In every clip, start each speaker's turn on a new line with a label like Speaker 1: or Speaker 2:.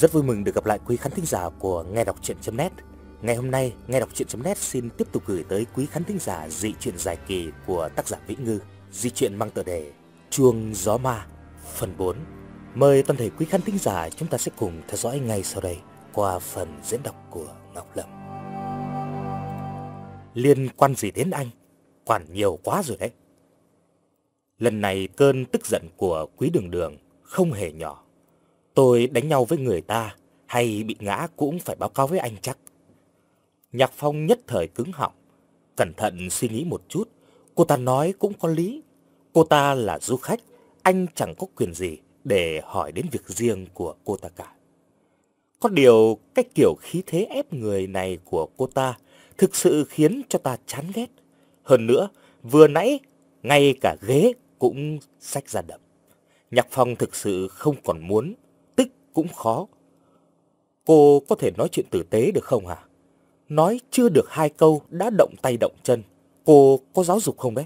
Speaker 1: Rất vui mừng được gặp lại quý khán thính giả của Nghe Đọc Truyện.net Ngày hôm nay, Nghe Đọc Truyện.net xin tiếp tục gửi tới quý khán thính giả dị truyện dài kỳ của tác giả Vĩ Ngư. Dị truyện mang tựa đề Chuông Gió Ma, phần 4 Mời toàn thể quý khán thính giả chúng ta sẽ cùng theo dõi ngay sau đây qua phần diễn đọc của Ngọc Lâm. Liên quan gì đến anh? Quản nhiều quá rồi đấy. Lần này cơn tức giận của quý đường đường không hề nhỏ. Tôi đánh nhau với người ta hay bị ngã cũng phải báo cáo với anh chắc. Nhạc Phong nhất thời cứng họng, cẩn thận suy nghĩ một chút, cô ta nói cũng có lý. Cô ta là du khách, anh chẳng có quyền gì để hỏi đến việc riêng của cô ta cả. Có điều cái kiểu khí thế ép người này của cô ta thực sự khiến cho ta chán ghét. Hơn nữa, vừa nãy ngay cả ghế cũng xách ra đập. Nhạc Phong thực sự không còn muốn cũng khó. Cô có thể nói chuyện tử tế được không hả? Nói chưa được hai câu đã động tay động chân. Cô có giáo dục không đấy?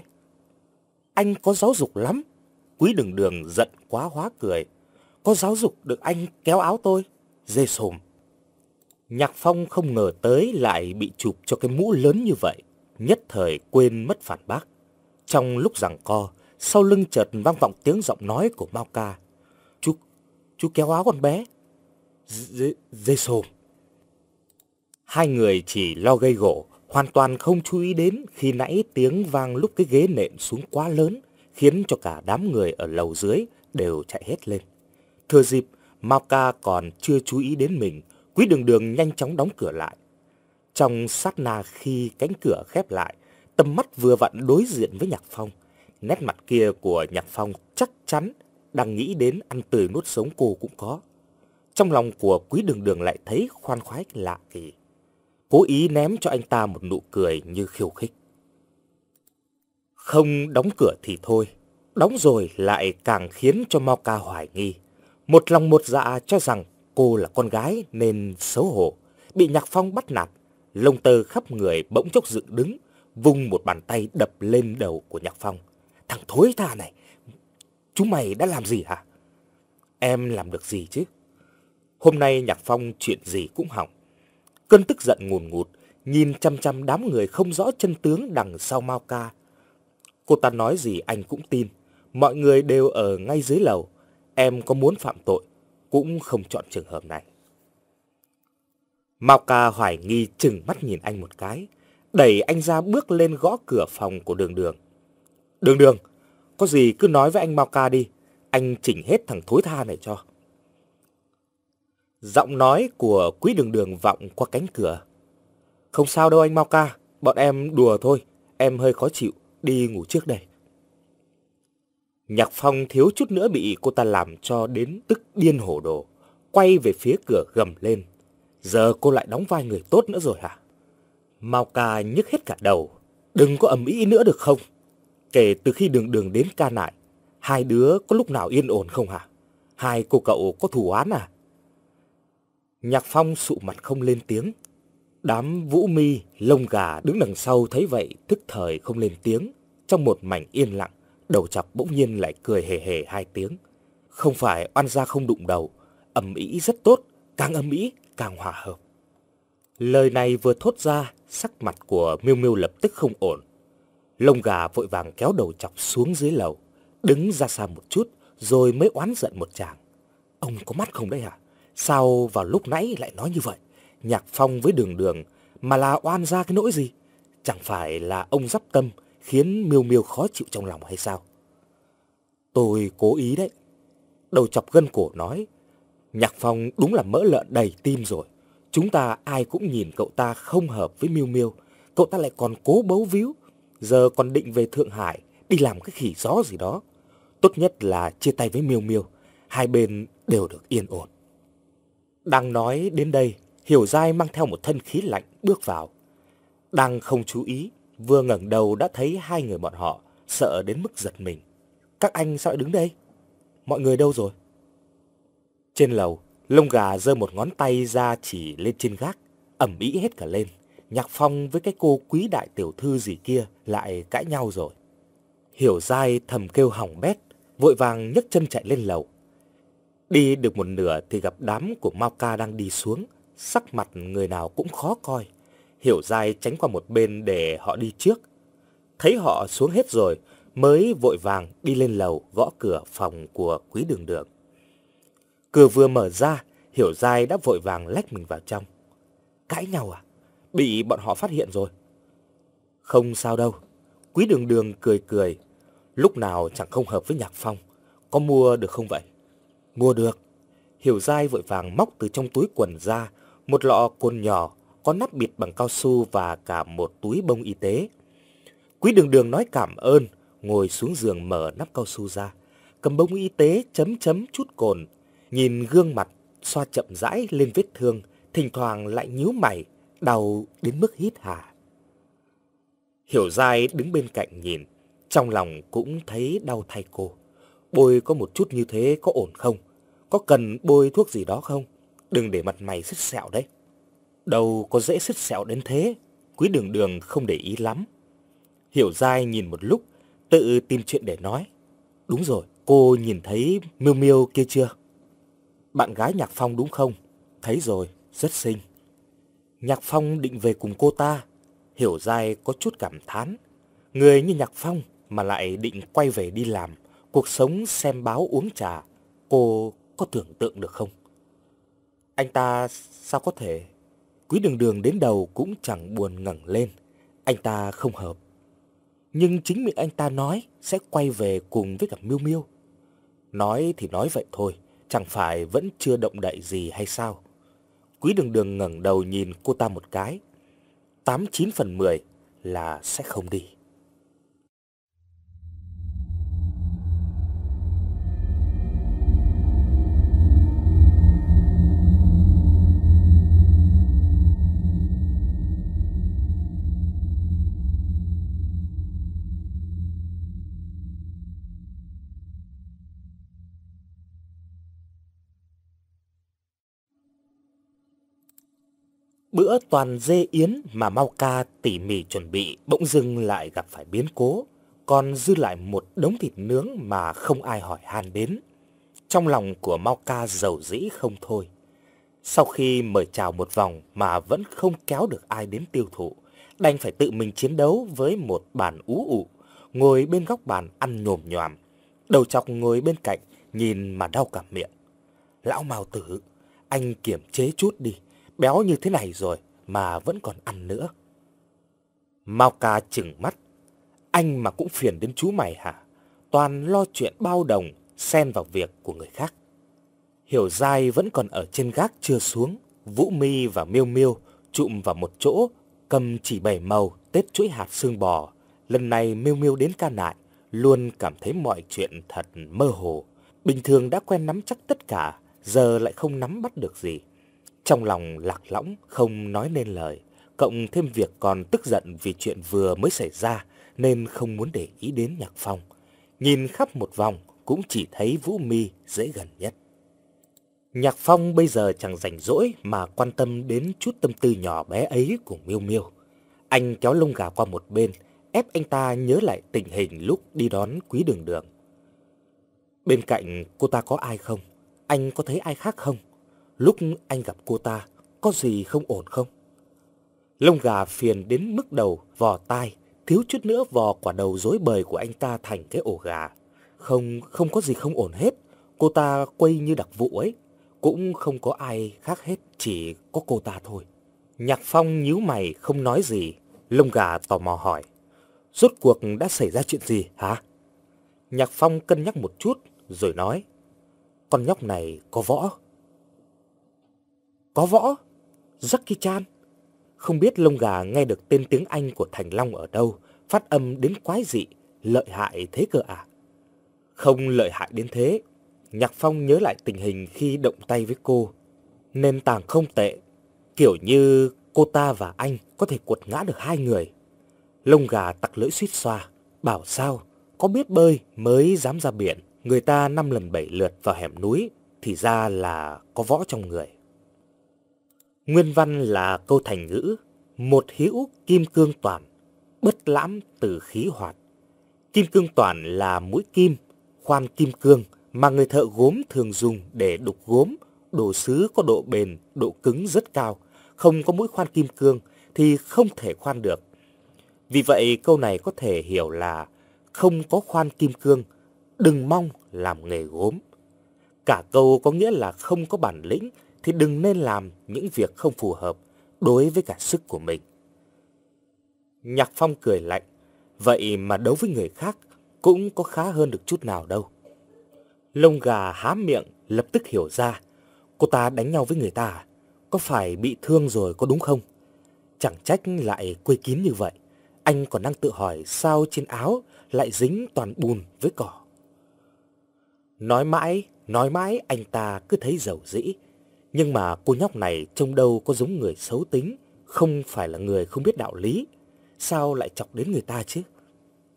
Speaker 1: Anh có giáo dục lắm. Quý đường đường giận quá hóa cười. Có giáo dục được anh kéo áo tôi. Dê sồm. Nhạc Phong không ngờ tới lại bị chụp cho cái mũ lớn như vậy. Nhất thời quên mất phản bác. Trong lúc giằng co, sau lưng chợt vang vọng tiếng giọng nói của Mao Ca chú kéo áo con bé. Dê sồm. Hai người chỉ lo gây gỗ, hoàn toàn không chú ý đến khi nãy tiếng vang lúc cái ghế nện xuống quá lớn, khiến cho cả đám người ở lầu dưới đều chạy hết lên. Thừa dịp, Mao Ca còn chưa chú ý đến mình, Quý Đường Đường nhanh chóng đóng cửa lại. Trong sát na khi cánh cửa khép lại, tầm mắt vừa vặn đối diện với Nhạc Phong. Nét mặt kia của Nhạc Phong chắc chắn đang nghĩ đến ăn tươi nuốt sống cô cũng có. Trong lòng của quý đường đường lại thấy khoan khoái lạ kỳ. Cố ý ném cho anh ta một nụ cười như khiêu khích. Không đóng cửa thì thôi, đóng rồi lại càng khiến cho Mao Ca hoài nghi. Một lòng một dạ cho rằng cô là con gái nên xấu hổ, bị Nhạc Phong bắt nạt, lông tơ khắp người bỗng chốc dựng đứng, vung một bàn tay đập lên đầu của Nhạc Phong. Thằng thối tha này, Chúng mày đã làm gì hả? Em làm được gì chứ? Hôm nay Nhạc Phong chuyện gì cũng hỏng. Cơn tức giận ngùn ngụt, nhìn chăm chăm đám người không rõ chân tướng đằng sau Mao Ca. Cô ta nói gì anh cũng tin. Mọi người đều ở ngay dưới lầu. Em có muốn phạm tội, cũng không chọn trường hợp này. Mao Ca hoài nghi chừng mắt nhìn anh một cái, đẩy anh ra bước lên gõ cửa phòng của đường đường. Đường đường, có gì cứ nói với anh Mao Ca đi, anh chỉnh hết thằng thối tha này cho. Giọng nói của quý đường đường vọng qua cánh cửa. Không sao đâu anh Mao Ca, bọn em đùa thôi, em hơi khó chịu, đi ngủ trước đây. Nhạc Phong thiếu chút nữa bị cô ta làm cho đến tức điên hổ đồ, quay về phía cửa gầm lên. Giờ cô lại đóng vai người tốt nữa rồi hả? Mao Ca nhức hết cả đầu, đừng có ầm ĩ nữa được không? Kể từ khi đường đường đến ca nại, hai đứa có lúc nào yên ổn không hả? Hai cô cậu có thù oán à? Nhạc Phong sụ mặt không lên tiếng. Đám vũ mi, lông gà đứng đằng sau thấy vậy thức thời không lên tiếng. Trong một mảnh yên lặng, đầu chọc bỗng nhiên lại cười hề hề hai tiếng. Không phải oan gia không đụng đầu, ẩm ý rất tốt, càng ẩm ý càng hòa hợp. Lời này vừa thốt ra, sắc mặt của Miêu Miêu lập tức không ổn. Lông gà vội vàng kéo đầu chọc xuống dưới lầu, đứng ra xa một chút rồi mới oán giận một chàng. Ông có mắt không đấy hả? Sao vào lúc nãy lại nói như vậy? Nhạc Phong với đường đường mà là oan ra cái nỗi gì? Chẳng phải là ông dắp tâm khiến miêu miêu khó chịu trong lòng hay sao? Tôi cố ý đấy. Đầu chọc gân cổ nói. Nhạc Phong đúng là mỡ lợn đầy tim rồi. Chúng ta ai cũng nhìn cậu ta không hợp với miêu miêu. Cậu ta lại còn cố bấu víu giờ còn định về Thượng Hải đi làm cái khỉ gió gì đó. Tốt nhất là chia tay với Miêu Miêu, hai bên đều được yên ổn. Đang nói đến đây, Hiểu Giai mang theo một thân khí lạnh bước vào. Đang không chú ý, vừa ngẩng đầu đã thấy hai người bọn họ, sợ đến mức giật mình. Các anh sao lại đứng đây? Mọi người đâu rồi? Trên lầu, lông gà giơ một ngón tay ra chỉ lên trên gác, ẩm ý hết cả lên. Nhạc Phong với cái cô quý đại tiểu thư gì kia lại cãi nhau rồi. Hiểu dai thầm kêu hỏng bét, vội vàng nhấc chân chạy lên lầu. Đi được một nửa thì gặp đám của Mao Ca đang đi xuống, sắc mặt người nào cũng khó coi. Hiểu dai tránh qua một bên để họ đi trước. Thấy họ xuống hết rồi, mới vội vàng đi lên lầu gõ cửa phòng của quý đường đường. Cửa vừa mở ra, Hiểu dai đã vội vàng lách mình vào trong. Cãi nhau à? Bị bọn họ phát hiện rồi. Không sao đâu. Quý đường đường cười cười. Lúc nào chẳng không hợp với Nhạc Phong. Có mua được không vậy? Mua được. Hiểu dai vội vàng móc từ trong túi quần ra một lọ cồn nhỏ có nắp bịt bằng cao su và cả một túi bông y tế. Quý đường đường nói cảm ơn, ngồi xuống giường mở nắp cao su ra, cầm bông y tế chấm chấm chút cồn, nhìn gương mặt xoa chậm rãi lên vết thương, thỉnh thoảng lại nhíu mày, đau đến mức hít hà. Hiểu dai đứng bên cạnh nhìn, trong lòng cũng thấy đau thay cô. Bôi có một chút như thế có ổn không? Có cần bôi thuốc gì đó không? Đừng để mặt mày sứt sẹo đấy. Đâu có dễ sứt sẹo đến thế. Quý đường đường không để ý lắm. Hiểu dai nhìn một lúc, tự tìm chuyện để nói. Đúng rồi, cô nhìn thấy Miêu Miêu kia chưa? Bạn gái Nhạc Phong đúng không? Thấy rồi, rất xinh. Nhạc Phong định về cùng cô ta. Hiểu dai có chút cảm thán. Người như Nhạc Phong mà lại định quay về đi làm, cuộc sống xem báo uống trà, cô có tưởng tượng được không? Anh ta sao có thể? Quý đường đường đến đầu cũng chẳng buồn ngẩng lên. Anh ta không hợp. Nhưng chính miệng anh ta nói sẽ quay về cùng với cả Miêu Miêu. Nói thì nói vậy thôi, chẳng phải vẫn chưa động đậy gì hay sao? Quý đường đường ngẩng đầu nhìn cô ta một cái. Tám chín phần mười là sẽ không đi. Bữa toàn dê yến mà Mau Ca tỉ mỉ chuẩn bị bỗng dưng lại gặp phải biến cố, còn dư lại một đống thịt nướng mà không ai hỏi han đến. Trong lòng của Mau Ca giàu dĩ không thôi. Sau khi mời chào một vòng mà vẫn không kéo được ai đến tiêu thụ, đành phải tự mình chiến đấu với một bàn ú ụ, ngồi bên góc bàn ăn nhồm nhòm, đầu chọc ngồi bên cạnh nhìn mà đau cả miệng. Lão Mao Tử, anh kiểm chế chút đi béo như thế này rồi mà vẫn còn ăn nữa. Mao ca chừng mắt. Anh mà cũng phiền đến chú mày hả? Toàn lo chuyện bao đồng, xen vào việc của người khác. Hiểu dai vẫn còn ở trên gác chưa xuống. Vũ mi và miêu miêu trụm vào một chỗ, cầm chỉ bảy màu tết chuỗi hạt xương bò. Lần này miêu miêu đến ca nại, luôn cảm thấy mọi chuyện thật mơ hồ. Bình thường đã quen nắm chắc tất cả, giờ lại không nắm bắt được gì. Trong lòng lạc lõng không nói nên lời, cộng thêm việc còn tức giận vì chuyện vừa mới xảy ra nên không muốn để ý đến Nhạc Phong. Nhìn khắp một vòng cũng chỉ thấy Vũ Mi dễ gần nhất. Nhạc Phong bây giờ chẳng rảnh rỗi mà quan tâm đến chút tâm tư nhỏ bé ấy của Miêu Miêu. Anh kéo lông gà qua một bên, ép anh ta nhớ lại tình hình lúc đi đón quý đường đường. Bên cạnh cô ta có ai không? Anh có thấy ai khác không? Lúc anh gặp cô ta, có gì không ổn không? Lông gà phiền đến mức đầu, vò tai, thiếu chút nữa vò quả đầu rối bời của anh ta thành cái ổ gà. Không, không có gì không ổn hết. Cô ta quay như đặc vụ ấy. Cũng không có ai khác hết, chỉ có cô ta thôi. Nhạc Phong nhíu mày không nói gì. Lông gà tò mò hỏi. Rốt cuộc đã xảy ra chuyện gì hả? Nhạc Phong cân nhắc một chút rồi nói. Con nhóc này có võ. Có võ? Jackie Chan? Không biết lông gà nghe được tên tiếng Anh của Thành Long ở đâu, phát âm đến quái dị, lợi hại thế cơ à? Không lợi hại đến thế. Nhạc Phong nhớ lại tình hình khi động tay với cô. Nền tảng không tệ, kiểu như cô ta và anh có thể quật ngã được hai người. Lông gà tặc lưỡi suýt xoa, bảo sao, có biết bơi mới dám ra biển. Người ta năm lần bảy lượt vào hẻm núi, thì ra là có võ trong người. Nguyên văn là câu thành ngữ, một hữu kim cương toàn, bất lãm từ khí hoạt. Kim cương toàn là mũi kim, khoan kim cương mà người thợ gốm thường dùng để đục gốm, đồ sứ có độ bền, độ cứng rất cao, không có mũi khoan kim cương thì không thể khoan được. Vì vậy câu này có thể hiểu là không có khoan kim cương, đừng mong làm nghề gốm. Cả câu có nghĩa là không có bản lĩnh thì đừng nên làm những việc không phù hợp đối với cả sức của mình. Nhạc Phong cười lạnh, vậy mà đấu với người khác cũng có khá hơn được chút nào đâu. Lông gà há miệng lập tức hiểu ra, cô ta đánh nhau với người ta à? Có phải bị thương rồi có đúng không? Chẳng trách lại quây kín như vậy. Anh còn đang tự hỏi sao trên áo lại dính toàn bùn với cỏ. Nói mãi, nói mãi anh ta cứ thấy giàu dĩ. Nhưng mà cô nhóc này trông đâu có giống người xấu tính, không phải là người không biết đạo lý. Sao lại chọc đến người ta chứ?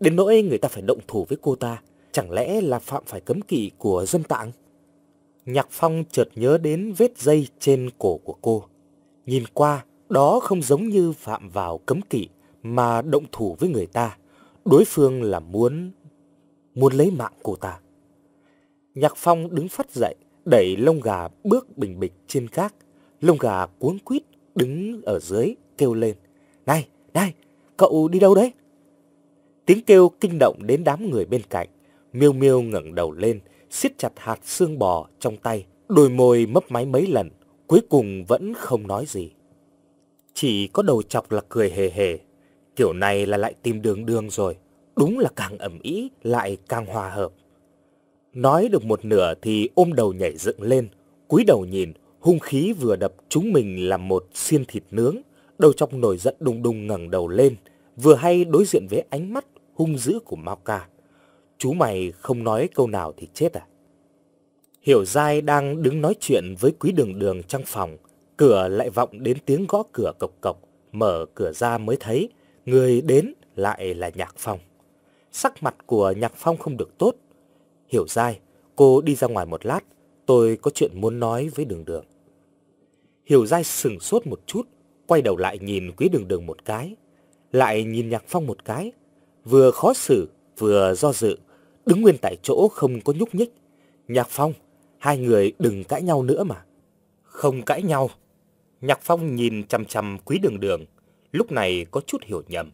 Speaker 1: Đến nỗi người ta phải động thủ với cô ta, chẳng lẽ là phạm phải cấm kỵ của dân tạng? Nhạc Phong chợt nhớ đến vết dây trên cổ của cô. Nhìn qua, đó không giống như phạm vào cấm kỵ mà động thủ với người ta. Đối phương là muốn muốn lấy mạng cô ta. Nhạc Phong đứng phát dậy, đẩy lông gà bước bình bịch trên gác. Lông gà cuống quýt đứng ở dưới kêu lên. Này, này, cậu đi đâu đấy? Tiếng kêu kinh động đến đám người bên cạnh. Miêu Miêu ngẩng đầu lên, siết chặt hạt xương bò trong tay, đôi môi mấp máy mấy lần, cuối cùng vẫn không nói gì. Chỉ có đầu chọc là cười hề hề, kiểu này là lại tìm đường đường rồi, đúng là càng ẩm ý lại càng hòa hợp. Nói được một nửa thì ôm đầu nhảy dựng lên, cúi đầu nhìn, hung khí vừa đập chúng mình làm một xiên thịt nướng, đầu chọc nổi giận đùng đùng ngẩng đầu lên, vừa hay đối diện với ánh mắt hung dữ của Mao Ca. Chú mày không nói câu nào thì chết à? Hiểu dai đang đứng nói chuyện với quý đường đường trong phòng. Cửa lại vọng đến tiếng gõ cửa cộc cộc. Mở cửa ra mới thấy người đến lại là Nhạc Phong. Sắc mặt của Nhạc Phong không được tốt. Hiểu dai, cô đi ra ngoài một lát. Tôi có chuyện muốn nói với đường đường. Hiểu dai sừng sốt một chút. Quay đầu lại nhìn quý đường đường một cái. Lại nhìn Nhạc Phong một cái. Vừa khó xử, vừa do dự đứng nguyên tại chỗ không có nhúc nhích. Nhạc Phong, hai người đừng cãi nhau nữa mà. Không cãi nhau. Nhạc Phong nhìn chằm chằm quý đường đường, lúc này có chút hiểu nhầm,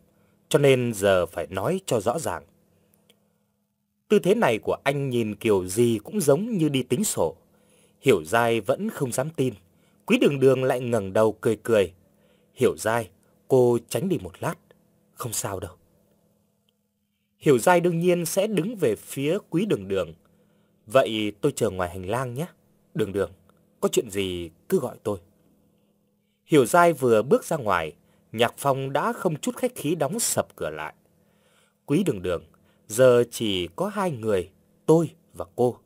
Speaker 1: cho nên giờ phải nói cho rõ ràng. Tư thế này của anh nhìn kiểu gì cũng giống như đi tính sổ. Hiểu dai vẫn không dám tin. Quý đường đường lại ngẩng đầu cười cười. Hiểu dai, cô tránh đi một lát. Không sao đâu. Hiểu dai đương nhiên sẽ đứng về phía quý đường đường. Vậy tôi chờ ngoài hành lang nhé. Đường đường, có chuyện gì cứ gọi tôi. Hiểu dai vừa bước ra ngoài, Nhạc Phong đã không chút khách khí đóng sập cửa lại. Quý đường đường, giờ chỉ có hai người, tôi và cô.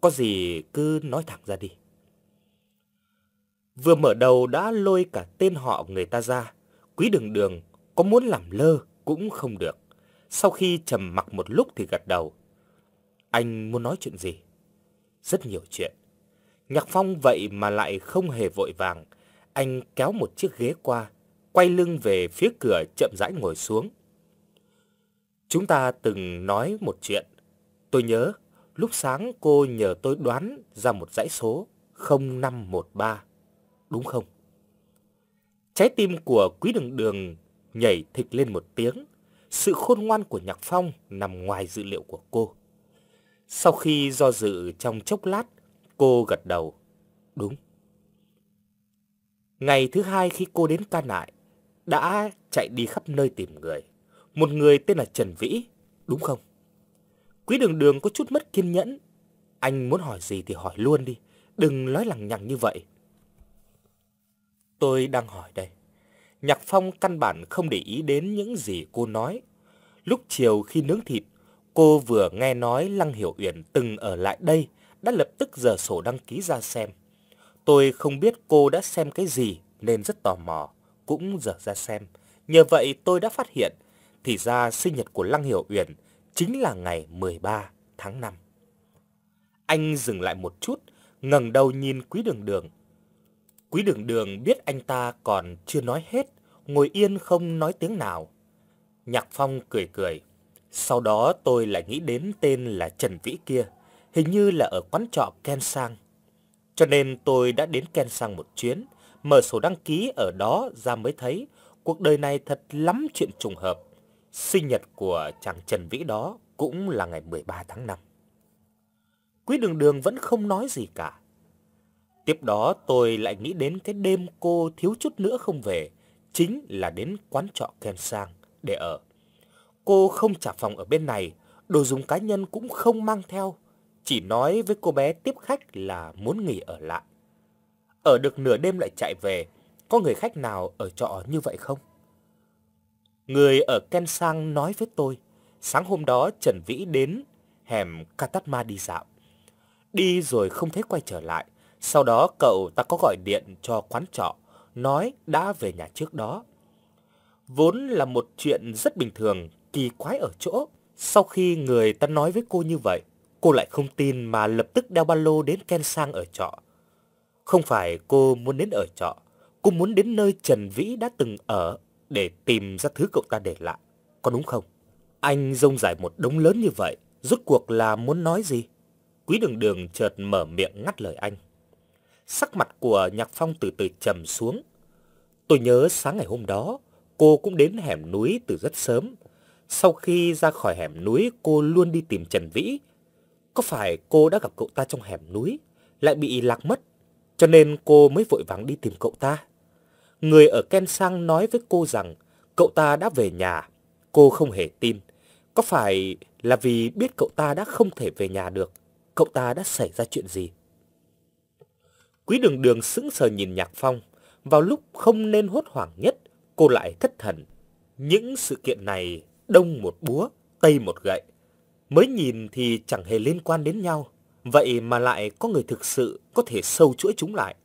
Speaker 1: Có gì cứ nói thẳng ra đi. Vừa mở đầu đã lôi cả tên họ người ta ra. Quý đường đường có muốn làm lơ cũng không được. Sau khi trầm mặc một lúc thì gật đầu. Anh muốn nói chuyện gì? Rất nhiều chuyện. Nhạc Phong vậy mà lại không hề vội vàng. Anh kéo một chiếc ghế qua, quay lưng về phía cửa chậm rãi ngồi xuống. Chúng ta từng nói một chuyện. Tôi nhớ, lúc sáng cô nhờ tôi đoán ra một dãy số 0513. Đúng không? Trái tim của quý đường đường nhảy thịch lên một tiếng. Sự khôn ngoan của Nhạc Phong nằm ngoài dự liệu của cô. Sau khi do dự trong chốc lát, cô gật đầu. Đúng. Ngày thứ hai khi cô đến ca nại, đã chạy đi khắp nơi tìm người. Một người tên là Trần Vĩ, đúng không? Quý đường đường có chút mất kiên nhẫn. Anh muốn hỏi gì thì hỏi luôn đi, đừng nói lằng nhằng như vậy. Tôi đang hỏi đây. Nhạc Phong căn bản không để ý đến những gì cô nói. Lúc chiều khi nướng thịt, cô vừa nghe nói Lăng Hiểu Uyển từng ở lại đây, đã lập tức giờ sổ đăng ký ra xem. Tôi không biết cô đã xem cái gì nên rất tò mò, cũng dở ra xem. Nhờ vậy tôi đã phát hiện, thì ra sinh nhật của Lăng Hiểu Uyển chính là ngày 13 tháng 5. Anh dừng lại một chút, ngẩng đầu nhìn Quý Đường Đường, Quý đường đường biết anh ta còn chưa nói hết, ngồi yên không nói tiếng nào. Nhạc Phong cười cười. Sau đó tôi lại nghĩ đến tên là Trần Vĩ kia. hình như là ở quán trọ Ken Sang. Cho nên tôi đã đến Ken Sang một chuyến, mở sổ đăng ký ở đó ra mới thấy cuộc đời này thật lắm chuyện trùng hợp. Sinh nhật của chàng Trần Vĩ đó cũng là ngày 13 tháng 5. Quý đường đường vẫn không nói gì cả. Tiếp đó tôi lại nghĩ đến cái đêm cô thiếu chút nữa không về, chính là đến quán trọ Ken Sang để ở. Cô không trả phòng ở bên này, đồ dùng cá nhân cũng không mang theo, chỉ nói với cô bé tiếp khách là muốn nghỉ ở lại. Ở được nửa đêm lại chạy về, có người khách nào ở trọ như vậy không? Người ở Ken Sang nói với tôi, sáng hôm đó Trần Vĩ đến hẻm Katatma đi dạo. Đi rồi không thấy quay trở lại, sau đó cậu ta có gọi điện cho quán trọ, nói đã về nhà trước đó. Vốn là một chuyện rất bình thường, kỳ quái ở chỗ. Sau khi người ta nói với cô như vậy, cô lại không tin mà lập tức đeo ba lô đến Ken Sang ở trọ. Không phải cô muốn đến ở trọ, cô muốn đến nơi Trần Vĩ đã từng ở để tìm ra thứ cậu ta để lại. Có đúng không? Anh rông dài một đống lớn như vậy, rốt cuộc là muốn nói gì? Quý đường đường chợt mở miệng ngắt lời anh. Sắc mặt của Nhạc Phong từ từ trầm xuống. Tôi nhớ sáng ngày hôm đó, cô cũng đến hẻm núi từ rất sớm. Sau khi ra khỏi hẻm núi, cô luôn đi tìm Trần Vĩ. Có phải cô đã gặp cậu ta trong hẻm núi, lại bị lạc mất, cho nên cô mới vội vàng đi tìm cậu ta? Người ở Ken Sang nói với cô rằng cậu ta đã về nhà. Cô không hề tin. Có phải là vì biết cậu ta đã không thể về nhà được, cậu ta đã xảy ra chuyện gì? Quý đường đường sững sờ nhìn Nhạc Phong. Vào lúc không nên hốt hoảng nhất, cô lại thất thần. Những sự kiện này đông một búa, tây một gậy. Mới nhìn thì chẳng hề liên quan đến nhau. Vậy mà lại có người thực sự có thể sâu chuỗi chúng lại.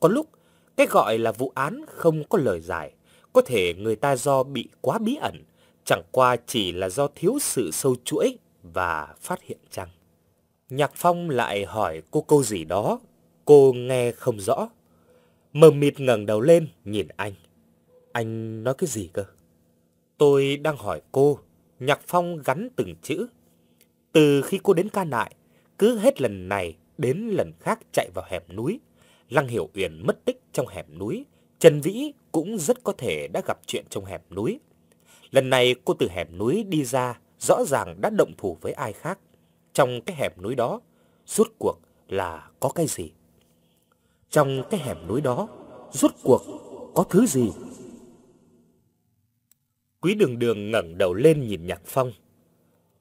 Speaker 1: Có lúc, cái gọi là vụ án không có lời giải. Có thể người ta do bị quá bí ẩn, chẳng qua chỉ là do thiếu sự sâu chuỗi và phát hiện chăng. Nhạc Phong lại hỏi cô câu gì đó Cô nghe không rõ. Mờ mịt ngẩng đầu lên nhìn anh. Anh nói cái gì cơ? Tôi đang hỏi cô. Nhạc Phong gắn từng chữ. Từ khi cô đến ca nại, cứ hết lần này đến lần khác chạy vào hẻm núi. Lăng Hiểu Uyển mất tích trong hẻm núi. Trần Vĩ cũng rất có thể đã gặp chuyện trong hẻm núi. Lần này cô từ hẻm núi đi ra, rõ ràng đã động thủ với ai khác. Trong cái hẻm núi đó, rốt cuộc là có cái gì? Trong cái hẻm núi đó, rốt cuộc có thứ gì? Quý đường đường ngẩng đầu lên nhìn Nhạc Phong.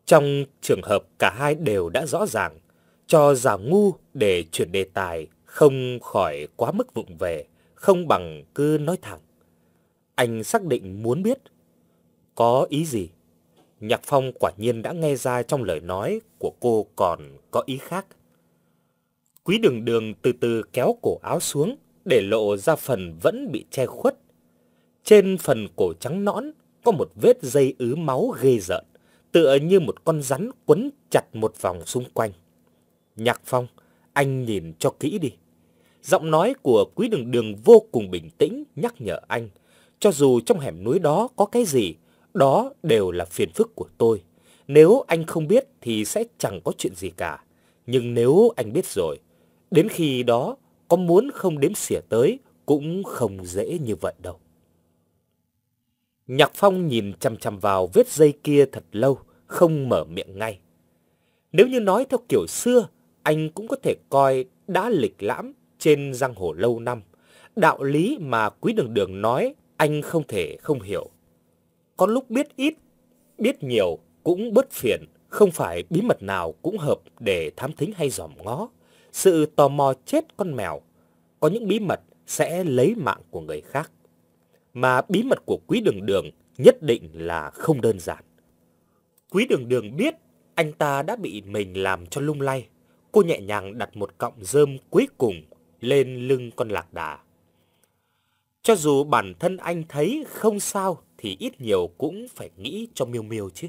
Speaker 1: Trong trường hợp cả hai đều đã rõ ràng, cho giả ngu để chuyển đề tài không khỏi quá mức vụng về, không bằng cứ nói thẳng. Anh xác định muốn biết. Có ý gì? Nhạc Phong quả nhiên đã nghe ra trong lời nói của cô còn có ý khác. Quý đường đường từ từ kéo cổ áo xuống để lộ ra phần vẫn bị che khuất. Trên phần cổ trắng nõn có một vết dây ứ máu ghê rợn, tựa như một con rắn quấn chặt một vòng xung quanh. Nhạc Phong, anh nhìn cho kỹ đi. Giọng nói của quý đường đường vô cùng bình tĩnh nhắc nhở anh. Cho dù trong hẻm núi đó có cái gì, đó đều là phiền phức của tôi. Nếu anh không biết thì sẽ chẳng có chuyện gì cả. Nhưng nếu anh biết rồi, Đến khi đó, có muốn không đếm xỉa tới cũng không dễ như vậy đâu. Nhạc Phong nhìn chằm chằm vào vết dây kia thật lâu, không mở miệng ngay. Nếu như nói theo kiểu xưa, anh cũng có thể coi đã lịch lãm trên giang hồ lâu năm. Đạo lý mà Quý Đường Đường nói, anh không thể không hiểu. Có lúc biết ít, biết nhiều cũng bất phiền, không phải bí mật nào cũng hợp để thám thính hay dòm ngó sự tò mò chết con mèo, có những bí mật sẽ lấy mạng của người khác. Mà bí mật của quý đường đường nhất định là không đơn giản. Quý đường đường biết anh ta đã bị mình làm cho lung lay. Cô nhẹ nhàng đặt một cọng rơm cuối cùng lên lưng con lạc đà. Cho dù bản thân anh thấy không sao thì ít nhiều cũng phải nghĩ cho Miêu Miêu chứ.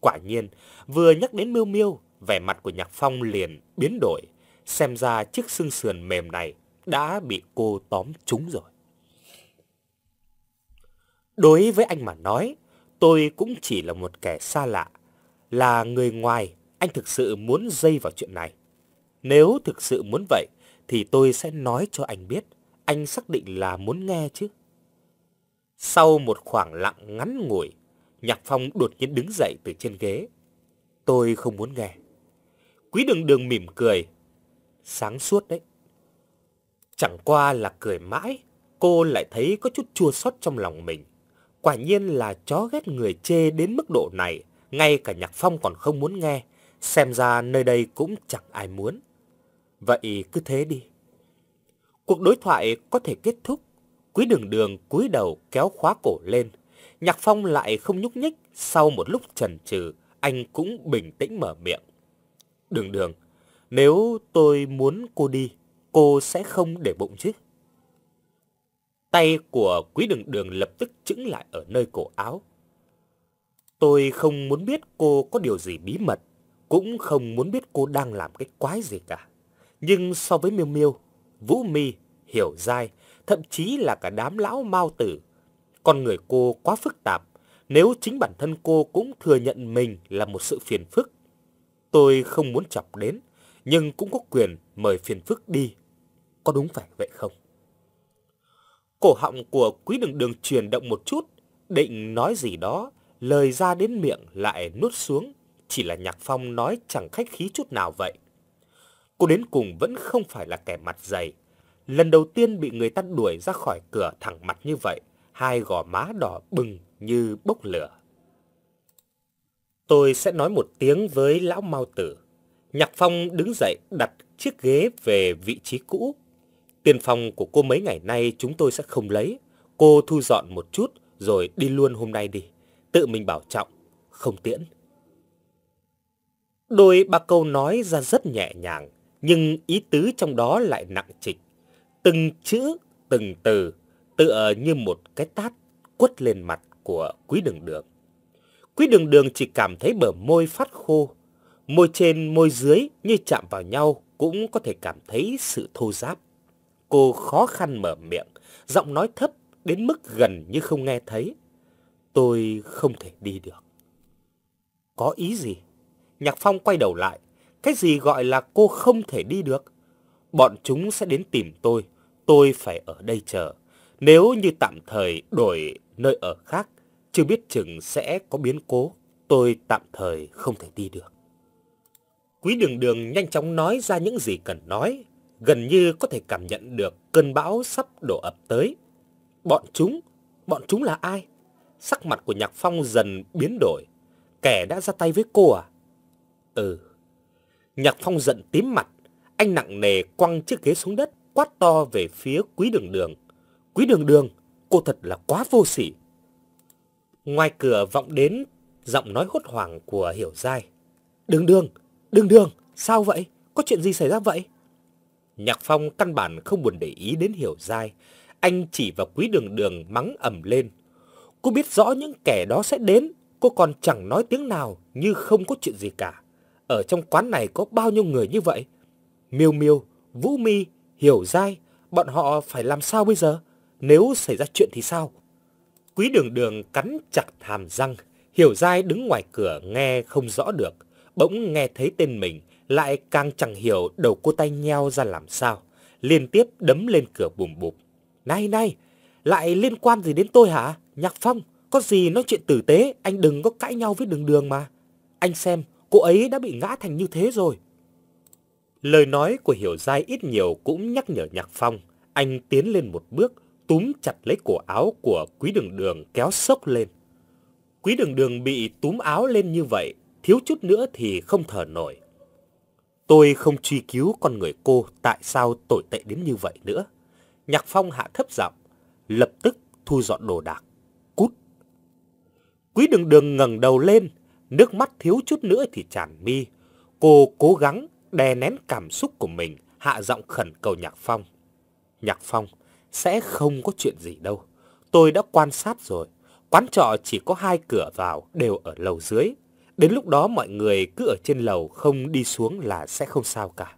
Speaker 1: Quả nhiên, vừa nhắc đến Miêu Miêu, vẻ mặt của Nhạc Phong liền biến đổi xem ra chiếc xương sườn mềm này đã bị cô tóm trúng rồi. Đối với anh mà nói, tôi cũng chỉ là một kẻ xa lạ. Là người ngoài, anh thực sự muốn dây vào chuyện này. Nếu thực sự muốn vậy, thì tôi sẽ nói cho anh biết. Anh xác định là muốn nghe chứ. Sau một khoảng lặng ngắn ngủi, Nhạc Phong đột nhiên đứng dậy từ trên ghế. Tôi không muốn nghe. Quý đường đường mỉm cười. Sáng suốt đấy. Chẳng qua là cười mãi, cô lại thấy có chút chua xót trong lòng mình. Quả nhiên là chó ghét người chê đến mức độ này, ngay cả Nhạc Phong còn không muốn nghe, xem ra nơi đây cũng chẳng ai muốn. Vậy cứ thế đi. Cuộc đối thoại có thể kết thúc, Quý Đường Đường cúi đầu kéo khóa cổ lên. Nhạc Phong lại không nhúc nhích, sau một lúc chần chừ, anh cũng bình tĩnh mở miệng. Đường Đường, nếu tôi muốn cô đi, cô sẽ không để bụng chứ? Tay của quý đường đường lập tức chững lại ở nơi cổ áo. Tôi không muốn biết cô có điều gì bí mật, cũng không muốn biết cô đang làm cái quái gì cả. Nhưng so với Miêu Miêu, Vũ Mi, Hiểu Giai, thậm chí là cả đám lão mao tử, con người cô quá phức tạp. Nếu chính bản thân cô cũng thừa nhận mình là một sự phiền phức, tôi không muốn chọc đến, nhưng cũng có quyền mời phiền phức đi. Có đúng phải vậy không? Cổ họng của quý đường đường chuyển động một chút, định nói gì đó, lời ra đến miệng lại nuốt xuống, chỉ là Nhạc Phong nói chẳng khách khí chút nào vậy. Cô đến cùng vẫn không phải là kẻ mặt dày. Lần đầu tiên bị người ta đuổi ra khỏi cửa thẳng mặt như vậy, hai gò má đỏ bừng như bốc lửa. Tôi sẽ nói một tiếng với lão Mao Tử. Nhạc Phong đứng dậy đặt chiếc ghế về vị trí cũ, Tiền phòng của cô mấy ngày nay chúng tôi sẽ không lấy. Cô thu dọn một chút rồi đi luôn hôm nay đi. Tự mình bảo trọng, không tiễn. Đôi ba câu nói ra rất nhẹ nhàng, nhưng ý tứ trong đó lại nặng trịch. Từng chữ, từng từ, tựa như một cái tát quất lên mặt của quý đường đường. Quý đường đường chỉ cảm thấy bờ môi phát khô, môi trên môi dưới như chạm vào nhau cũng có thể cảm thấy sự thô ráp. Cô khó khăn mở miệng, giọng nói thấp đến mức gần như không nghe thấy. Tôi không thể đi được. Có ý gì? Nhạc Phong quay đầu lại. Cái gì gọi là cô không thể đi được? Bọn chúng sẽ đến tìm tôi. Tôi phải ở đây chờ. Nếu như tạm thời đổi nơi ở khác, chưa biết chừng sẽ có biến cố. Tôi tạm thời không thể đi được. Quý đường đường nhanh chóng nói ra những gì cần nói, gần như có thể cảm nhận được cơn bão sắp đổ ập tới. Bọn chúng, bọn chúng là ai? Sắc mặt của Nhạc Phong dần biến đổi. Kẻ đã ra tay với cô à? Ừ. Nhạc Phong giận tím mặt, anh nặng nề quăng chiếc ghế xuống đất, quát to về phía Quý Đường Đường. Quý Đường Đường, cô thật là quá vô sỉ. Ngoài cửa vọng đến giọng nói hốt hoảng của Hiểu Giai. Đường Đường, Đường Đường, sao vậy? Có chuyện gì xảy ra vậy? Nhạc Phong căn bản không buồn để ý đến Hiểu Giai. Anh chỉ vào quý đường đường mắng ầm lên. Cô biết rõ những kẻ đó sẽ đến, cô còn chẳng nói tiếng nào như không có chuyện gì cả. Ở trong quán này có bao nhiêu người như vậy? Miêu Miêu, Vũ Mi, Hiểu Giai, bọn họ phải làm sao bây giờ? Nếu xảy ra chuyện thì sao? Quý đường đường cắn chặt hàm răng, Hiểu Giai đứng ngoài cửa nghe không rõ được, bỗng nghe thấy tên mình, lại càng chẳng hiểu đầu cô tay nheo ra làm sao, liên tiếp đấm lên cửa bùm bụp. Này này, lại liên quan gì đến tôi hả? Nhạc Phong, có gì nói chuyện tử tế, anh đừng có cãi nhau với đường đường mà. Anh xem, cô ấy đã bị ngã thành như thế rồi. Lời nói của Hiểu Giai ít nhiều cũng nhắc nhở Nhạc Phong. Anh tiến lên một bước, túm chặt lấy cổ áo của Quý Đường Đường kéo sốc lên. Quý Đường Đường bị túm áo lên như vậy, thiếu chút nữa thì không thở nổi. Tôi không truy cứu con người cô tại sao tồi tệ đến như vậy nữa. Nhạc Phong hạ thấp giọng, lập tức thu dọn đồ đạc. Cút. Quý đường đường ngẩng đầu lên, nước mắt thiếu chút nữa thì tràn mi. Cô cố gắng đè nén cảm xúc của mình, hạ giọng khẩn cầu Nhạc Phong. Nhạc Phong, sẽ không có chuyện gì đâu. Tôi đã quan sát rồi. Quán trọ chỉ có hai cửa vào, đều ở lầu dưới. Đến lúc đó mọi người cứ ở trên lầu không đi xuống là sẽ không sao cả.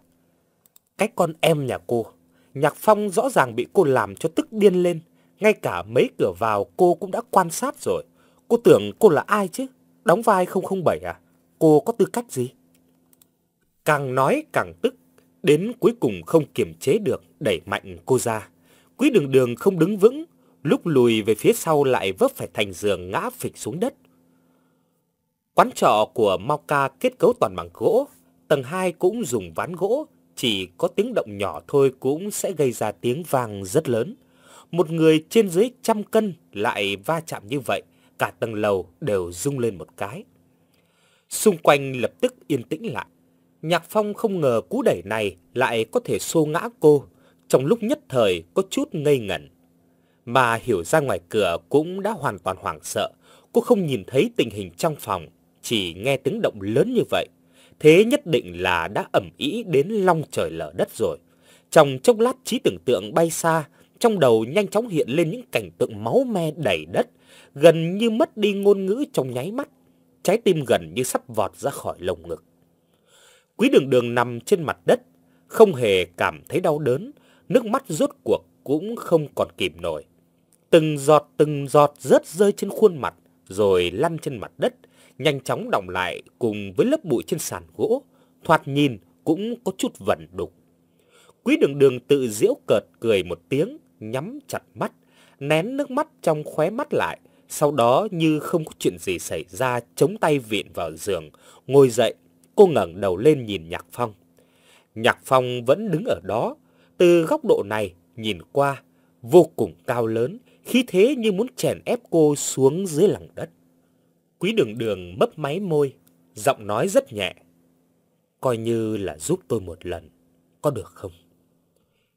Speaker 1: Cái con em nhà cô, Nhạc Phong rõ ràng bị cô làm cho tức điên lên. Ngay cả mấy cửa vào cô cũng đã quan sát rồi. Cô tưởng cô là ai chứ? Đóng vai 007 à? Cô có tư cách gì? Càng nói càng tức, Đến cuối cùng không kiềm chế được, đẩy mạnh cô ra. Quý đường đường không đứng vững, lúc lùi về phía sau lại vấp phải thành giường ngã phịch xuống đất. Quán trọ của Mao Ca kết cấu toàn bằng gỗ, tầng 2 cũng dùng ván gỗ, chỉ có tiếng động nhỏ thôi cũng sẽ gây ra tiếng vang rất lớn. Một người trên dưới trăm cân lại va chạm như vậy, cả tầng lầu đều rung lên một cái. Xung quanh lập tức yên tĩnh lại. Nhạc Phong không ngờ cú đẩy này lại có thể xô ngã cô, trong lúc nhất thời có chút ngây ngẩn. Mà hiểu ra ngoài cửa cũng đã hoàn toàn hoảng sợ, cô không nhìn thấy tình hình trong phòng, chỉ nghe tiếng động lớn như vậy. Thế nhất định là đã ẩm ý đến long trời lở đất rồi. Trong chốc lát trí tưởng tượng bay xa, trong đầu nhanh chóng hiện lên những cảnh tượng máu me đầy đất, gần như mất đi ngôn ngữ trong nháy mắt. Trái tim gần như sắp vọt ra khỏi lồng ngực. Quý đường đường nằm trên mặt đất, không hề cảm thấy đau đớn, nước mắt rốt cuộc cũng không còn kìm nổi. Từng giọt từng giọt rớt rơi trên khuôn mặt, rồi lăn trên mặt đất, nhanh chóng đọng lại cùng với lớp bụi trên sàn gỗ, thoạt nhìn cũng có chút vẩn đục. Quý đường đường tự giễu cợt cười một tiếng, nhắm chặt mắt, nén nước mắt trong khóe mắt lại, sau đó như không có chuyện gì xảy ra chống tay vịn vào giường, ngồi dậy, cô ngẩng đầu lên nhìn Nhạc Phong. Nhạc Phong vẫn đứng ở đó, từ góc độ này nhìn qua, vô cùng cao lớn, khí thế như muốn chèn ép cô xuống dưới lòng đất. Quý đường đường mấp máy môi, giọng nói rất nhẹ. Coi như là giúp tôi một lần, có được không?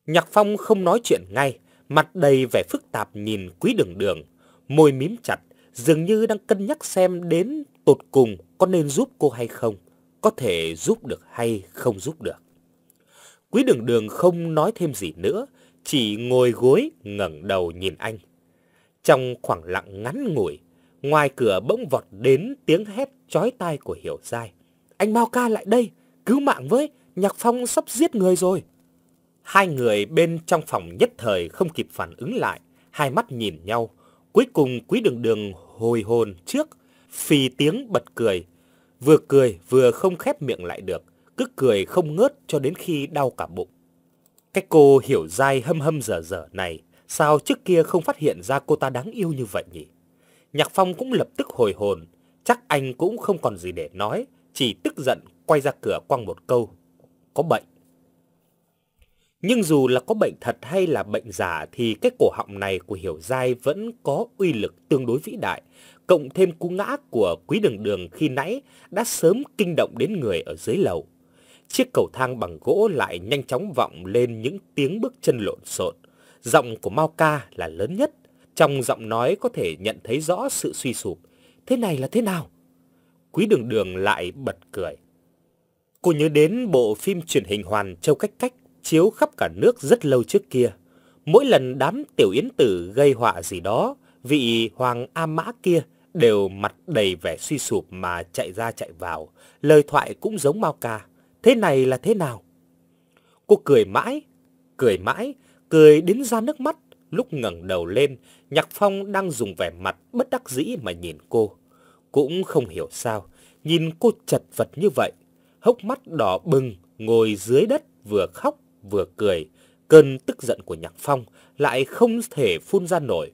Speaker 1: Nhạc Phong không nói chuyện ngay, mặt đầy vẻ phức tạp nhìn quý đường đường, môi mím chặt, dường như đang cân nhắc xem đến tột cùng có nên giúp cô hay không, có thể giúp được hay không giúp được. Quý đường đường không nói thêm gì nữa, chỉ ngồi gối ngẩng đầu nhìn anh. Trong khoảng lặng ngắn ngủi, ngoài cửa bỗng vọt đến tiếng hét chói tai của Hiểu Giai. Anh Mao Ca lại đây, cứu mạng với, Nhạc Phong sắp giết người rồi. Hai người bên trong phòng nhất thời không kịp phản ứng lại, hai mắt nhìn nhau. Cuối cùng quý đường đường hồi hồn trước, phì tiếng bật cười. Vừa cười vừa không khép miệng lại được, cứ cười không ngớt cho đến khi đau cả bụng. Cái cô hiểu dai hâm hâm dở dở này, sao trước kia không phát hiện ra cô ta đáng yêu như vậy nhỉ? Nhạc Phong cũng lập tức hồi hồn, chắc anh cũng không còn gì để nói, chỉ tức giận quay ra cửa quăng một câu. Có bệnh. Nhưng dù là có bệnh thật hay là bệnh giả thì cái cổ họng này của Hiểu Giai vẫn có uy lực tương đối vĩ đại. Cộng thêm cú ngã của quý đường đường khi nãy đã sớm kinh động đến người ở dưới lầu. Chiếc cầu thang bằng gỗ lại nhanh chóng vọng lên những tiếng bước chân lộn xộn. Giọng của Mao Ca là lớn nhất. Trong giọng nói có thể nhận thấy rõ sự suy sụp. Thế này là thế nào? Quý đường đường lại bật cười. Cô nhớ đến bộ phim truyền hình Hoàn Châu Cách Cách chiếu khắp cả nước rất lâu trước kia. Mỗi lần đám tiểu yến tử gây họa gì đó, vị hoàng A Mã kia đều mặt đầy vẻ suy sụp mà chạy ra chạy vào, lời thoại cũng giống Mao Ca. Thế này là thế nào? Cô cười mãi, cười mãi, cười đến ra nước mắt. Lúc ngẩng đầu lên, Nhạc Phong đang dùng vẻ mặt bất đắc dĩ mà nhìn cô. Cũng không hiểu sao, nhìn cô chật vật như vậy, hốc mắt đỏ bừng, ngồi dưới đất vừa khóc vừa cười, cơn tức giận của Nhạc Phong lại không thể phun ra nổi.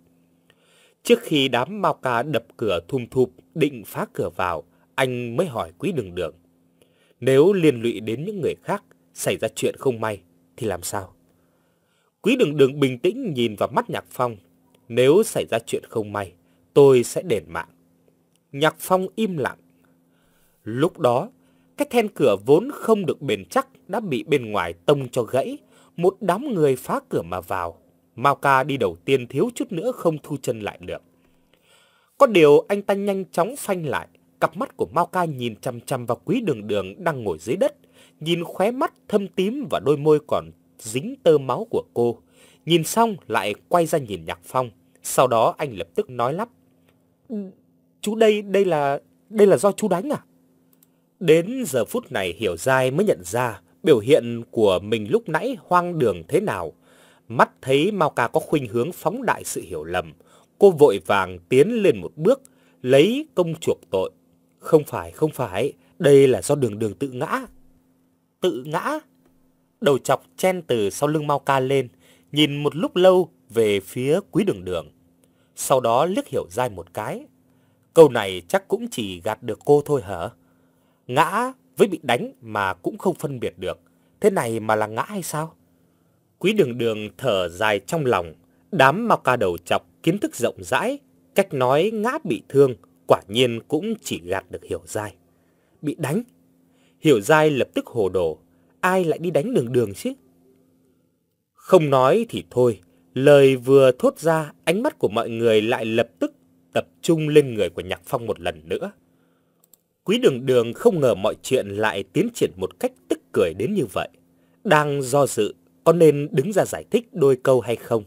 Speaker 1: Trước khi đám mau ca đập cửa thum thụp định phá cửa vào, anh mới hỏi Quý Đường Đường. Nếu liên lụy đến những người khác, xảy ra chuyện không may, thì làm sao? Quý Đường Đường bình tĩnh nhìn vào mắt Nhạc Phong. Nếu xảy ra chuyện không may, tôi sẽ đền mạng. Nhạc Phong im lặng. Lúc đó, cái then cửa vốn không được bền chắc đã bị bên ngoài tông cho gãy. Một đám người phá cửa mà vào. Mao ca đi đầu tiên thiếu chút nữa không thu chân lại được. Có điều anh ta nhanh chóng phanh lại. Cặp mắt của Mao ca nhìn chăm chăm vào quý đường đường đang ngồi dưới đất. Nhìn khóe mắt thâm tím và đôi môi còn dính tơ máu của cô. Nhìn xong lại quay ra nhìn Nhạc Phong. Sau đó anh lập tức nói lắp. Ừ, chú đây, đây là, đây là do chú đánh à? Đến giờ phút này Hiểu Giai mới nhận ra biểu hiện của mình lúc nãy hoang đường thế nào. Mắt thấy Mao Ca có khuynh hướng phóng đại sự hiểu lầm. Cô vội vàng tiến lên một bước, lấy công chuộc tội. Không phải, không phải, đây là do đường đường tự ngã. Tự ngã? Đầu chọc chen từ sau lưng Mao Ca lên, nhìn một lúc lâu về phía quý đường đường. Sau đó liếc hiểu dai một cái. Câu này chắc cũng chỉ gạt được cô thôi hả? Ngã với bị đánh mà cũng không phân biệt được. Thế này mà là ngã hay sao? Quý đường đường thở dài trong lòng. Đám Mao Ca đầu chọc kiến thức rộng rãi. Cách nói ngã bị thương quả nhiên cũng chỉ gạt được hiểu dai. Bị đánh? Hiểu dai lập tức hồ đồ. Ai lại đi đánh đường đường chứ? Không nói thì thôi, lời vừa thốt ra, ánh mắt của mọi người lại lập tức tập trung lên người của Nhạc Phong một lần nữa. Quý đường đường không ngờ mọi chuyện lại tiến triển một cách tức cười đến như vậy. Đang do dự, có nên đứng ra giải thích đôi câu hay không?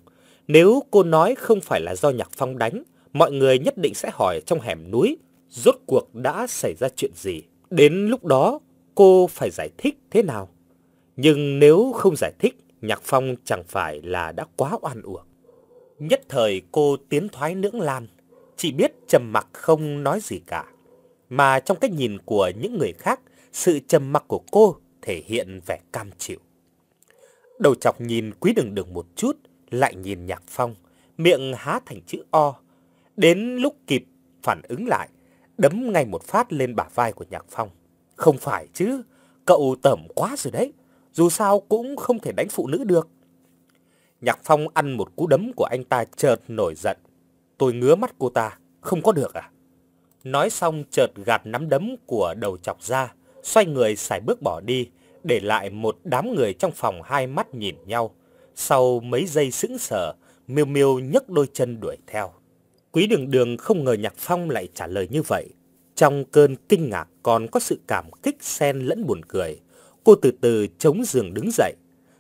Speaker 1: Nếu cô nói không phải là do Nhạc Phong đánh, mọi người nhất định sẽ hỏi trong hẻm núi, rốt cuộc đã xảy ra chuyện gì. Đến lúc đó, cô phải giải thích thế nào? Nhưng nếu không giải thích, Nhạc Phong chẳng phải là đã quá oan uổng. Nhất thời cô tiến thoái lưỡng lan, chỉ biết trầm mặc không nói gì cả. Mà trong cách nhìn của những người khác, sự trầm mặc của cô thể hiện vẻ cam chịu. Đầu chọc nhìn quý đường đường một chút, lại nhìn Nhạc Phong, miệng há thành chữ O. Đến lúc kịp phản ứng lại, đấm ngay một phát lên bả vai của Nhạc Phong. Không phải chứ, cậu tẩm quá rồi đấy dù sao cũng không thể đánh phụ nữ được. Nhạc Phong ăn một cú đấm của anh ta chợt nổi giận. Tôi ngứa mắt cô ta, không có được à? Nói xong chợt gạt nắm đấm của đầu chọc ra, xoay người xài bước bỏ đi, để lại một đám người trong phòng hai mắt nhìn nhau. Sau mấy giây sững sờ, Miêu Miêu nhấc đôi chân đuổi theo. Quý Đường Đường không ngờ Nhạc Phong lại trả lời như vậy. Trong cơn kinh ngạc còn có sự cảm kích xen lẫn buồn cười. Cô từ từ chống giường đứng dậy,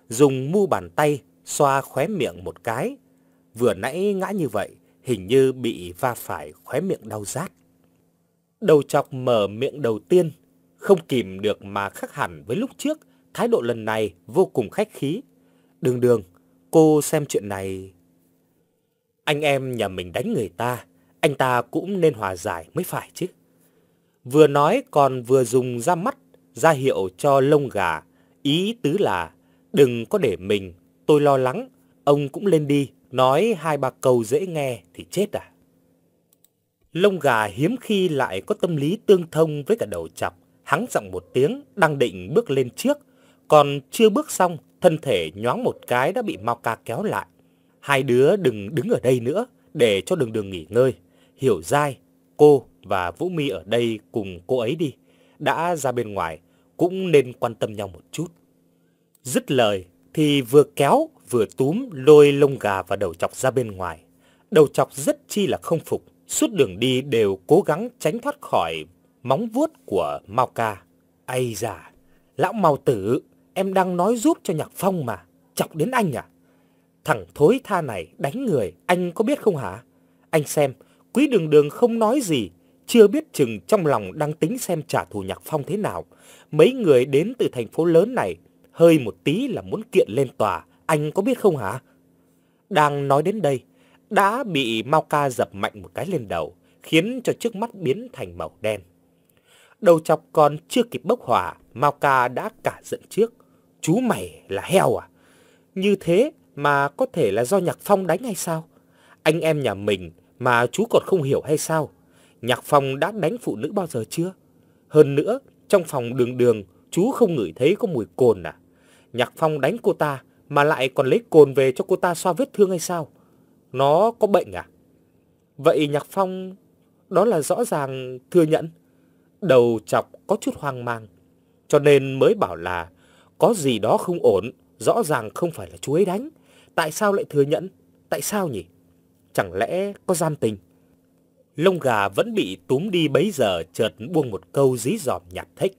Speaker 1: dùng mu bàn tay xoa khóe miệng một cái. Vừa nãy ngã như vậy, hình như bị va phải khóe miệng đau rát. Đầu chọc mở miệng đầu tiên, không kìm được mà khác hẳn với lúc trước, thái độ lần này vô cùng khách khí. Đường đường, cô xem chuyện này... Anh em nhà mình đánh người ta, anh ta cũng nên hòa giải mới phải chứ. Vừa nói còn vừa dùng ra mắt ra hiệu cho lông gà, ý tứ là đừng có để mình, tôi lo lắng, ông cũng lên đi, nói hai ba câu dễ nghe thì chết à. Lông gà hiếm khi lại có tâm lý tương thông với cả đầu chọc, hắng giọng một tiếng, đang định bước lên trước, còn chưa bước xong, thân thể nhoáng một cái đã bị Mao Ca kéo lại. Hai đứa đừng đứng ở đây nữa, để cho đường đường nghỉ ngơi. Hiểu dai, cô và Vũ Mi ở đây cùng cô ấy đi. Đã ra bên ngoài, cũng nên quan tâm nhau một chút. Dứt lời thì vừa kéo vừa túm lôi lông gà và đầu chọc ra bên ngoài. Đầu chọc rất chi là không phục, suốt đường đi đều cố gắng tránh thoát khỏi móng vuốt của Mao Ca. Ây da, lão Mao Tử, em đang nói giúp cho Nhạc Phong mà, chọc đến anh à? Thằng thối tha này đánh người, anh có biết không hả? Anh xem, quý đường đường không nói gì, chưa biết chừng trong lòng đang tính xem trả thù Nhạc Phong thế nào. Mấy người đến từ thành phố lớn này, hơi một tí là muốn kiện lên tòa, anh có biết không hả? Đang nói đến đây, đã bị Mao Ca dập mạnh một cái lên đầu, khiến cho trước mắt biến thành màu đen. Đầu chọc còn chưa kịp bốc hỏa, Mao Ca đã cả giận trước. Chú mày là heo à? Như thế mà có thể là do Nhạc Phong đánh hay sao? Anh em nhà mình mà chú còn không hiểu hay sao? Nhạc Phong đã đánh phụ nữ bao giờ chưa? Hơn nữa, trong phòng đường đường, chú không ngửi thấy có mùi cồn à? Nhạc Phong đánh cô ta mà lại còn lấy cồn về cho cô ta xoa vết thương hay sao? Nó có bệnh à? Vậy Nhạc Phong đó là rõ ràng thừa nhận. Đầu chọc có chút hoang mang, cho nên mới bảo là có gì đó không ổn, rõ ràng không phải là chú ấy đánh. Tại sao lại thừa nhận? Tại sao nhỉ? Chẳng lẽ có gian tình? Lông gà vẫn bị túm đi bấy giờ chợt buông một câu dí dỏm nhạt thích.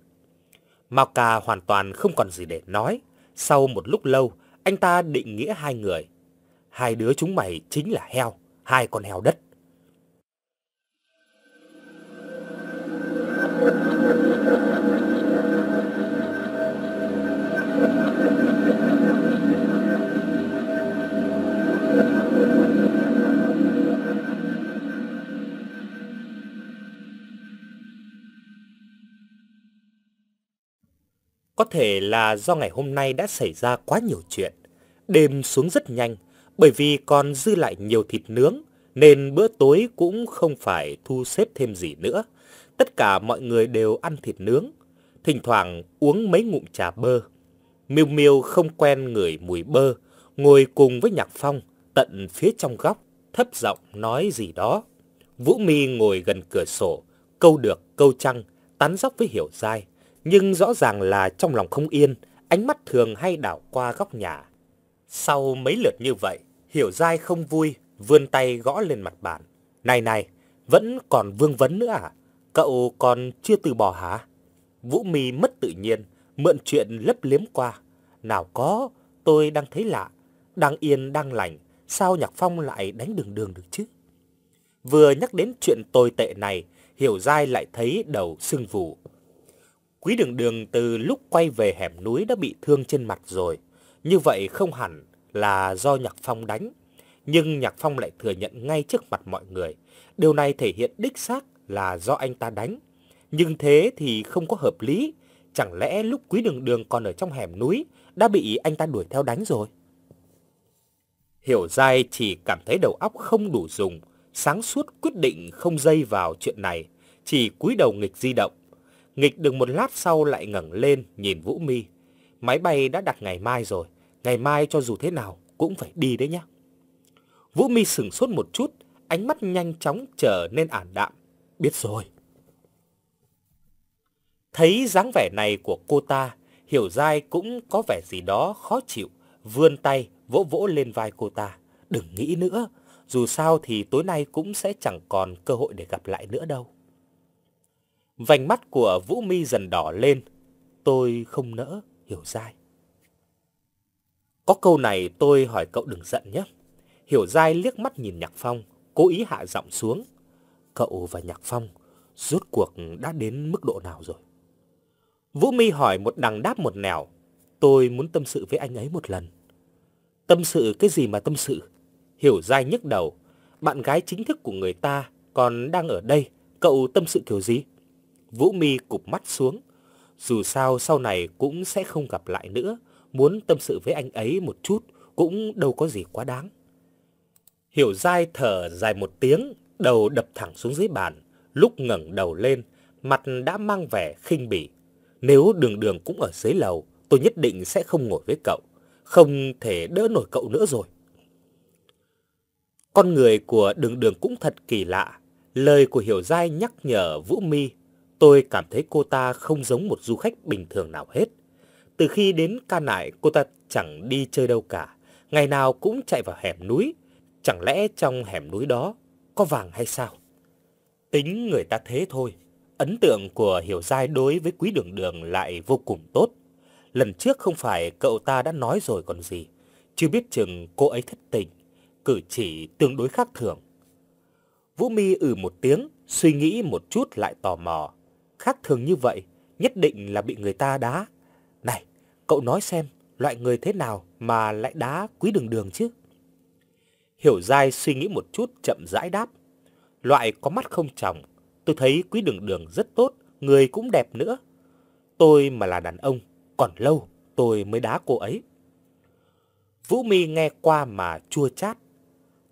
Speaker 1: Mao Ca hoàn toàn không còn gì để nói. Sau một lúc lâu, anh ta định nghĩa hai người hai đứa chúng mày chính là heo, hai con heo đất. Có thể là do ngày hôm nay đã xảy ra quá nhiều chuyện, đêm xuống rất nhanh bởi vì còn dư lại nhiều thịt nướng, nên bữa tối cũng không phải thu xếp thêm gì nữa. Tất cả mọi người đều ăn thịt nướng, thỉnh thoảng uống mấy ngụm trà bơ. Miêu Miêu không quen người mùi bơ, ngồi cùng với Nhạc Phong tận phía trong góc, thấp giọng nói gì đó. Vũ Mi ngồi gần cửa sổ, câu được câu trăng, tán dóc với Hiểu Giai, nhưng rõ ràng là trong lòng không yên, ánh mắt thường hay đảo qua góc nhà. Sau mấy lượt như vậy, Hiểu Giai không vui, vươn tay gõ lên mặt bàn. Này này, vẫn còn vương vấn nữa à? Cậu còn chưa từ bỏ hả? Vũ Mi mất tự nhiên, mượn chuyện lấp liếm qua. Nào có, tôi đang thấy lạ, đang yên đang lành, sao Nhạc Phong lại đánh đường đường được chứ? Vừa nhắc đến chuyện tồi tệ này, Hiểu Giai lại thấy đầu sưng vù. Quý đường đường từ lúc quay về hẻm núi đã bị thương trên mặt rồi. Như vậy không hẳn là do Nhạc Phong đánh. Nhưng Nhạc Phong lại thừa nhận ngay trước mặt mọi người. Điều này thể hiện đích xác là do anh ta đánh. Nhưng thế thì không có hợp lý. Chẳng lẽ lúc quý đường đường còn ở trong hẻm núi đã bị anh ta đuổi theo đánh rồi? Hiểu dai chỉ cảm thấy đầu óc không đủ dùng, sáng suốt quyết định không dây vào chuyện này, chỉ cúi đầu nghịch di động. Nghịch được một lát sau lại ngẩng lên nhìn Vũ Mi. Máy bay đã đặt ngày mai rồi, ngày mai cho dù thế nào cũng phải đi đấy nhá. Vũ Mi sững sốt một chút, ánh mắt nhanh chóng trở nên ảm đạm. Biết rồi. Thấy dáng vẻ này của cô ta, Hiểu Giai cũng có vẻ gì đó khó chịu, vươn tay vỗ vỗ lên vai cô ta. Đừng nghĩ nữa, dù sao thì tối nay cũng sẽ chẳng còn cơ hội để gặp lại nữa đâu. Vành mắt của Vũ Mi dần đỏ lên. Tôi không nỡ, Hiểu Giai. Có câu này tôi hỏi cậu đừng giận nhé. Hiểu dai liếc mắt nhìn Nhạc Phong, cố ý hạ giọng xuống. Cậu và Nhạc Phong rốt cuộc đã đến mức độ nào rồi? Vũ Mi hỏi một đằng đáp một nẻo. Tôi muốn tâm sự với anh ấy một lần. Tâm sự cái gì mà tâm sự? Hiểu dai nhức đầu. Bạn gái chính thức của người ta còn đang ở đây. Cậu tâm sự kiểu gì? Vũ Mi cụp mắt xuống. Dù sao sau này cũng sẽ không gặp lại nữa. Muốn tâm sự với anh ấy một chút cũng đâu có gì quá đáng. Hiểu dai thở dài một tiếng, đầu đập thẳng xuống dưới bàn. Lúc ngẩng đầu lên, mặt đã mang vẻ khinh bỉ. Nếu đường đường cũng ở dưới lầu, tôi nhất định sẽ không ngồi với cậu. Không thể đỡ nổi cậu nữa rồi. Con người của đường đường cũng thật kỳ lạ. Lời của Hiểu Giai nhắc nhở Vũ Mi, tôi cảm thấy cô ta không giống một du khách bình thường nào hết. Từ khi đến ca nại, cô ta chẳng đi chơi đâu cả. Ngày nào cũng chạy vào hẻm núi. Chẳng lẽ trong hẻm núi đó có vàng hay sao? Tính người ta thế thôi. Ấn tượng của Hiểu Giai đối với Quý Đường Đường lại vô cùng tốt. Lần trước không phải cậu ta đã nói rồi còn gì. Chưa biết chừng cô ấy thất tình, cử chỉ tương đối khác thường. Vũ Mi ừ một tiếng, suy nghĩ một chút lại tò mò. Khác thường như vậy, nhất định là bị người ta đá. Cậu nói xem, loại người thế nào mà lại đá quý đường đường chứ? Hiểu dai suy nghĩ một chút chậm rãi đáp. Loại có mắt không trọng tôi thấy quý đường đường rất tốt, người cũng đẹp nữa. Tôi mà là đàn ông, còn lâu tôi mới đá cô ấy. Vũ Mi nghe qua mà chua chát.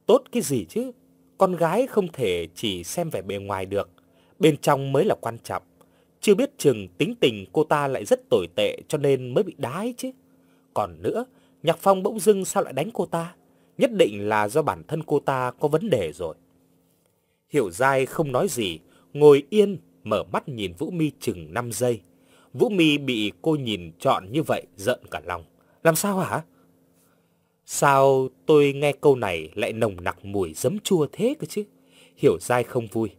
Speaker 1: Tốt cái gì chứ? Con gái không thể chỉ xem vẻ bề ngoài được. Bên trong mới là quan trọng. Chưa biết chừng tính tình cô ta lại rất tồi tệ cho nên mới bị đá ấy chứ. Còn nữa, Nhạc Phong bỗng dưng sao lại đánh cô ta? Nhất định là do bản thân cô ta có vấn đề rồi. Hiểu dai không nói gì, ngồi yên, mở mắt nhìn Vũ Mi chừng 5 giây. Vũ Mi bị cô nhìn trọn như vậy giận cả lòng. Làm sao hả? Sao tôi nghe câu này lại nồng nặc mùi giấm chua thế cơ chứ? Hiểu dai không vui.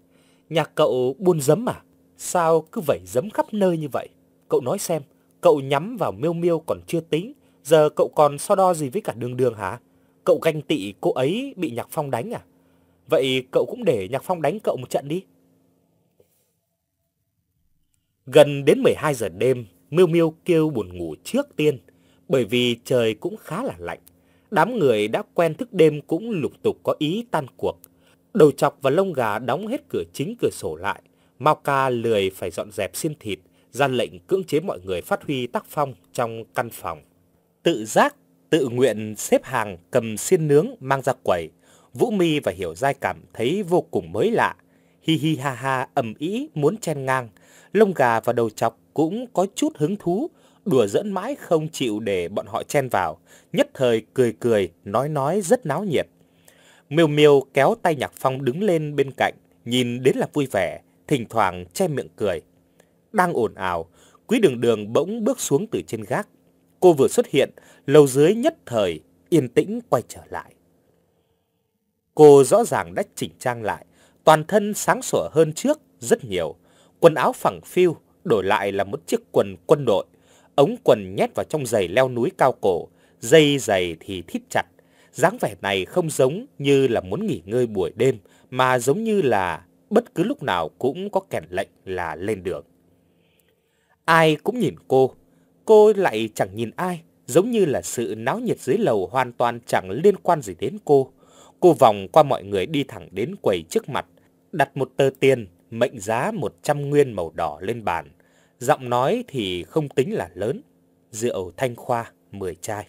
Speaker 1: Nhà cậu buôn giấm à? Sao cứ vẩy giấm khắp nơi như vậy? Cậu nói xem, cậu nhắm vào miêu miêu còn chưa tính. Giờ cậu còn so đo gì với cả đường đường hả? Cậu ganh tị cô ấy bị Nhạc Phong đánh à? Vậy cậu cũng để Nhạc Phong đánh cậu một trận đi. Gần đến 12 giờ đêm, Miêu Miêu kêu buồn ngủ trước tiên, bởi vì trời cũng khá là lạnh. Đám người đã quen thức đêm cũng lục tục có ý tan cuộc. Đầu chọc và lông gà đóng hết cửa chính cửa sổ lại. Mao ca lười phải dọn dẹp xiên thịt, ra lệnh cưỡng chế mọi người phát huy tác phong trong căn phòng. Tự giác, tự nguyện xếp hàng cầm xiên nướng mang ra quầy. Vũ Mi và Hiểu Giai cảm thấy vô cùng mới lạ. Hi hi ha ha ầm ĩ muốn chen ngang. Lông gà và đầu chọc cũng có chút hứng thú, đùa dẫn mãi không chịu để bọn họ chen vào. Nhất thời cười cười, nói nói rất náo nhiệt. Miêu Miêu kéo tay Nhạc Phong đứng lên bên cạnh, nhìn đến là vui vẻ, thỉnh thoảng che miệng cười. Đang ồn ào, Quý Đường Đường bỗng bước xuống từ trên gác. Cô vừa xuất hiện, lầu dưới nhất thời yên tĩnh quay trở lại. Cô rõ ràng đã chỉnh trang lại, toàn thân sáng sủa hơn trước rất nhiều. Quần áo phẳng phiu, đổi lại là một chiếc quần quân đội. Ống quần nhét vào trong giày leo núi cao cổ, dây giày thì thít chặt. dáng vẻ này không giống như là muốn nghỉ ngơi buổi đêm, mà giống như là bất cứ lúc nào cũng có kèn lệnh là lên đường. Ai cũng nhìn cô, cô lại chẳng nhìn ai, giống như là sự náo nhiệt dưới lầu hoàn toàn chẳng liên quan gì đến cô. Cô vòng qua mọi người đi thẳng đến quầy trước mặt, đặt một tờ tiền mệnh giá 100 nguyên màu đỏ lên bàn. Giọng nói thì không tính là lớn, rượu thanh khoa 10 chai.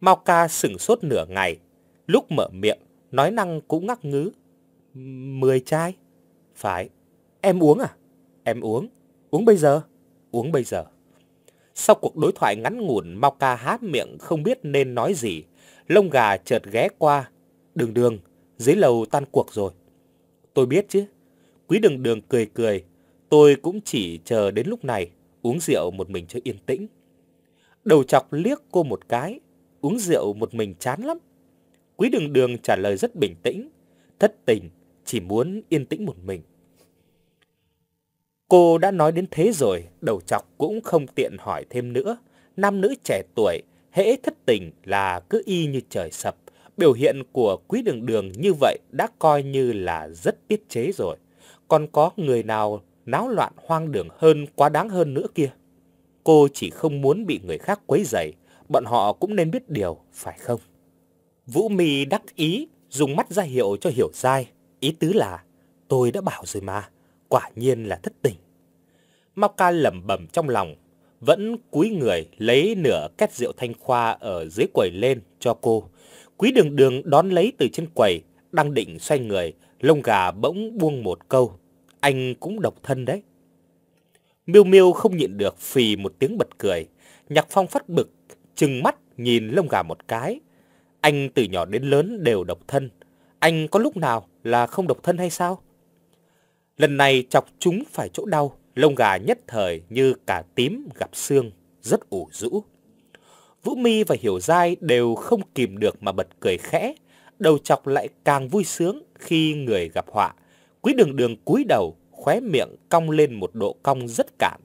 Speaker 1: Mao ca sửng sốt nửa ngày, lúc mở miệng, nói năng cũng ngắc ngứ. 10 chai? Phải. Em uống à? Em uống. Uống bây giờ? Uống bây giờ. Sau cuộc đối thoại ngắn ngủn, Mao ca há miệng không biết nên nói gì. Lông gà chợt ghé qua. Đường đường, dưới lầu tan cuộc rồi. Tôi biết chứ. Quý đường đường cười cười. Tôi cũng chỉ chờ đến lúc này, uống rượu một mình cho yên tĩnh. Đầu chọc liếc cô một cái, uống rượu một mình chán lắm. Quý đường đường trả lời rất bình tĩnh, thất tình, chỉ muốn yên tĩnh một mình. Cô đã nói đến thế rồi, đầu chọc cũng không tiện hỏi thêm nữa. Nam nữ trẻ tuổi, hễ thất tình là cứ y như trời sập. Biểu hiện của quý đường đường như vậy đã coi như là rất tiết chế rồi. Còn có người nào náo loạn hoang đường hơn, quá đáng hơn nữa kia. Cô chỉ không muốn bị người khác quấy rầy, bọn họ cũng nên biết điều, phải không? Vũ Mì đắc ý, dùng mắt ra hiệu cho hiểu sai. Ý tứ là, tôi đã bảo rồi mà, quả nhiên là thất tình. Mau ca lẩm bẩm trong lòng, vẫn cúi người lấy nửa két rượu thanh khoa ở dưới quầy lên cho cô. Quý đường đường đón lấy từ trên quầy, đang định xoay người, lông gà bỗng buông một câu. Anh cũng độc thân đấy. Miêu Miêu không nhịn được phì một tiếng bật cười. Nhạc Phong phát bực, trừng mắt nhìn lông gà một cái. Anh từ nhỏ đến lớn đều độc thân. Anh có lúc nào là không độc thân hay sao? Lần này chọc chúng phải chỗ đau, lông gà nhất thời như cả tím gặp xương, rất ủ rũ. Vũ Mi và Hiểu Giai đều không kìm được mà bật cười khẽ, đầu chọc lại càng vui sướng khi người gặp họa. Quý đường đường cúi đầu, khóe miệng cong lên một độ cong rất cạn.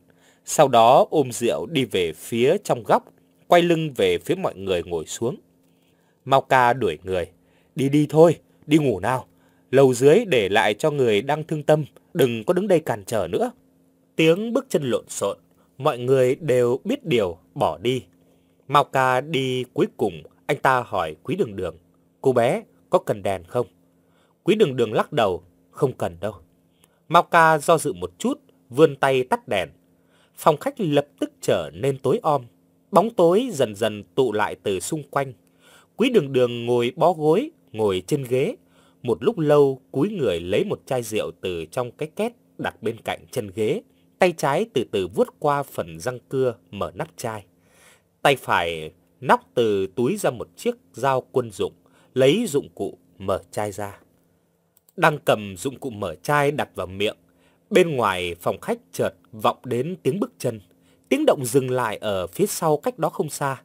Speaker 1: Sau đó ôm rượu đi về phía trong góc, quay lưng về phía mọi người ngồi xuống. Mau ca đuổi người. Đi đi thôi, đi ngủ nào. Lầu dưới để lại cho người đang thương tâm, đừng có đứng đây cản trở nữa. Tiếng bước chân lộn xộn, mọi người đều biết điều, bỏ đi. Mao ca đi cuối cùng, anh ta hỏi Quý Đường Đường, cô bé có cần đèn không? Quý Đường Đường lắc đầu, không cần đâu. Mao ca do dự một chút, vươn tay tắt đèn. Phòng khách lập tức trở nên tối om. Bóng tối dần dần tụ lại từ xung quanh. Quý đường đường ngồi bó gối, ngồi trên ghế. Một lúc lâu, cúi người lấy một chai rượu từ trong cái két đặt bên cạnh chân ghế. Tay trái từ từ vuốt qua phần răng cưa, mở nắp chai. Tay phải nóc từ túi ra một chiếc dao quân dụng, lấy dụng cụ mở chai ra. Đang cầm dụng cụ mở chai đặt vào miệng. Bên ngoài phòng khách chợt vọng đến tiếng bước chân. Tiếng động dừng lại ở phía sau cách đó không xa.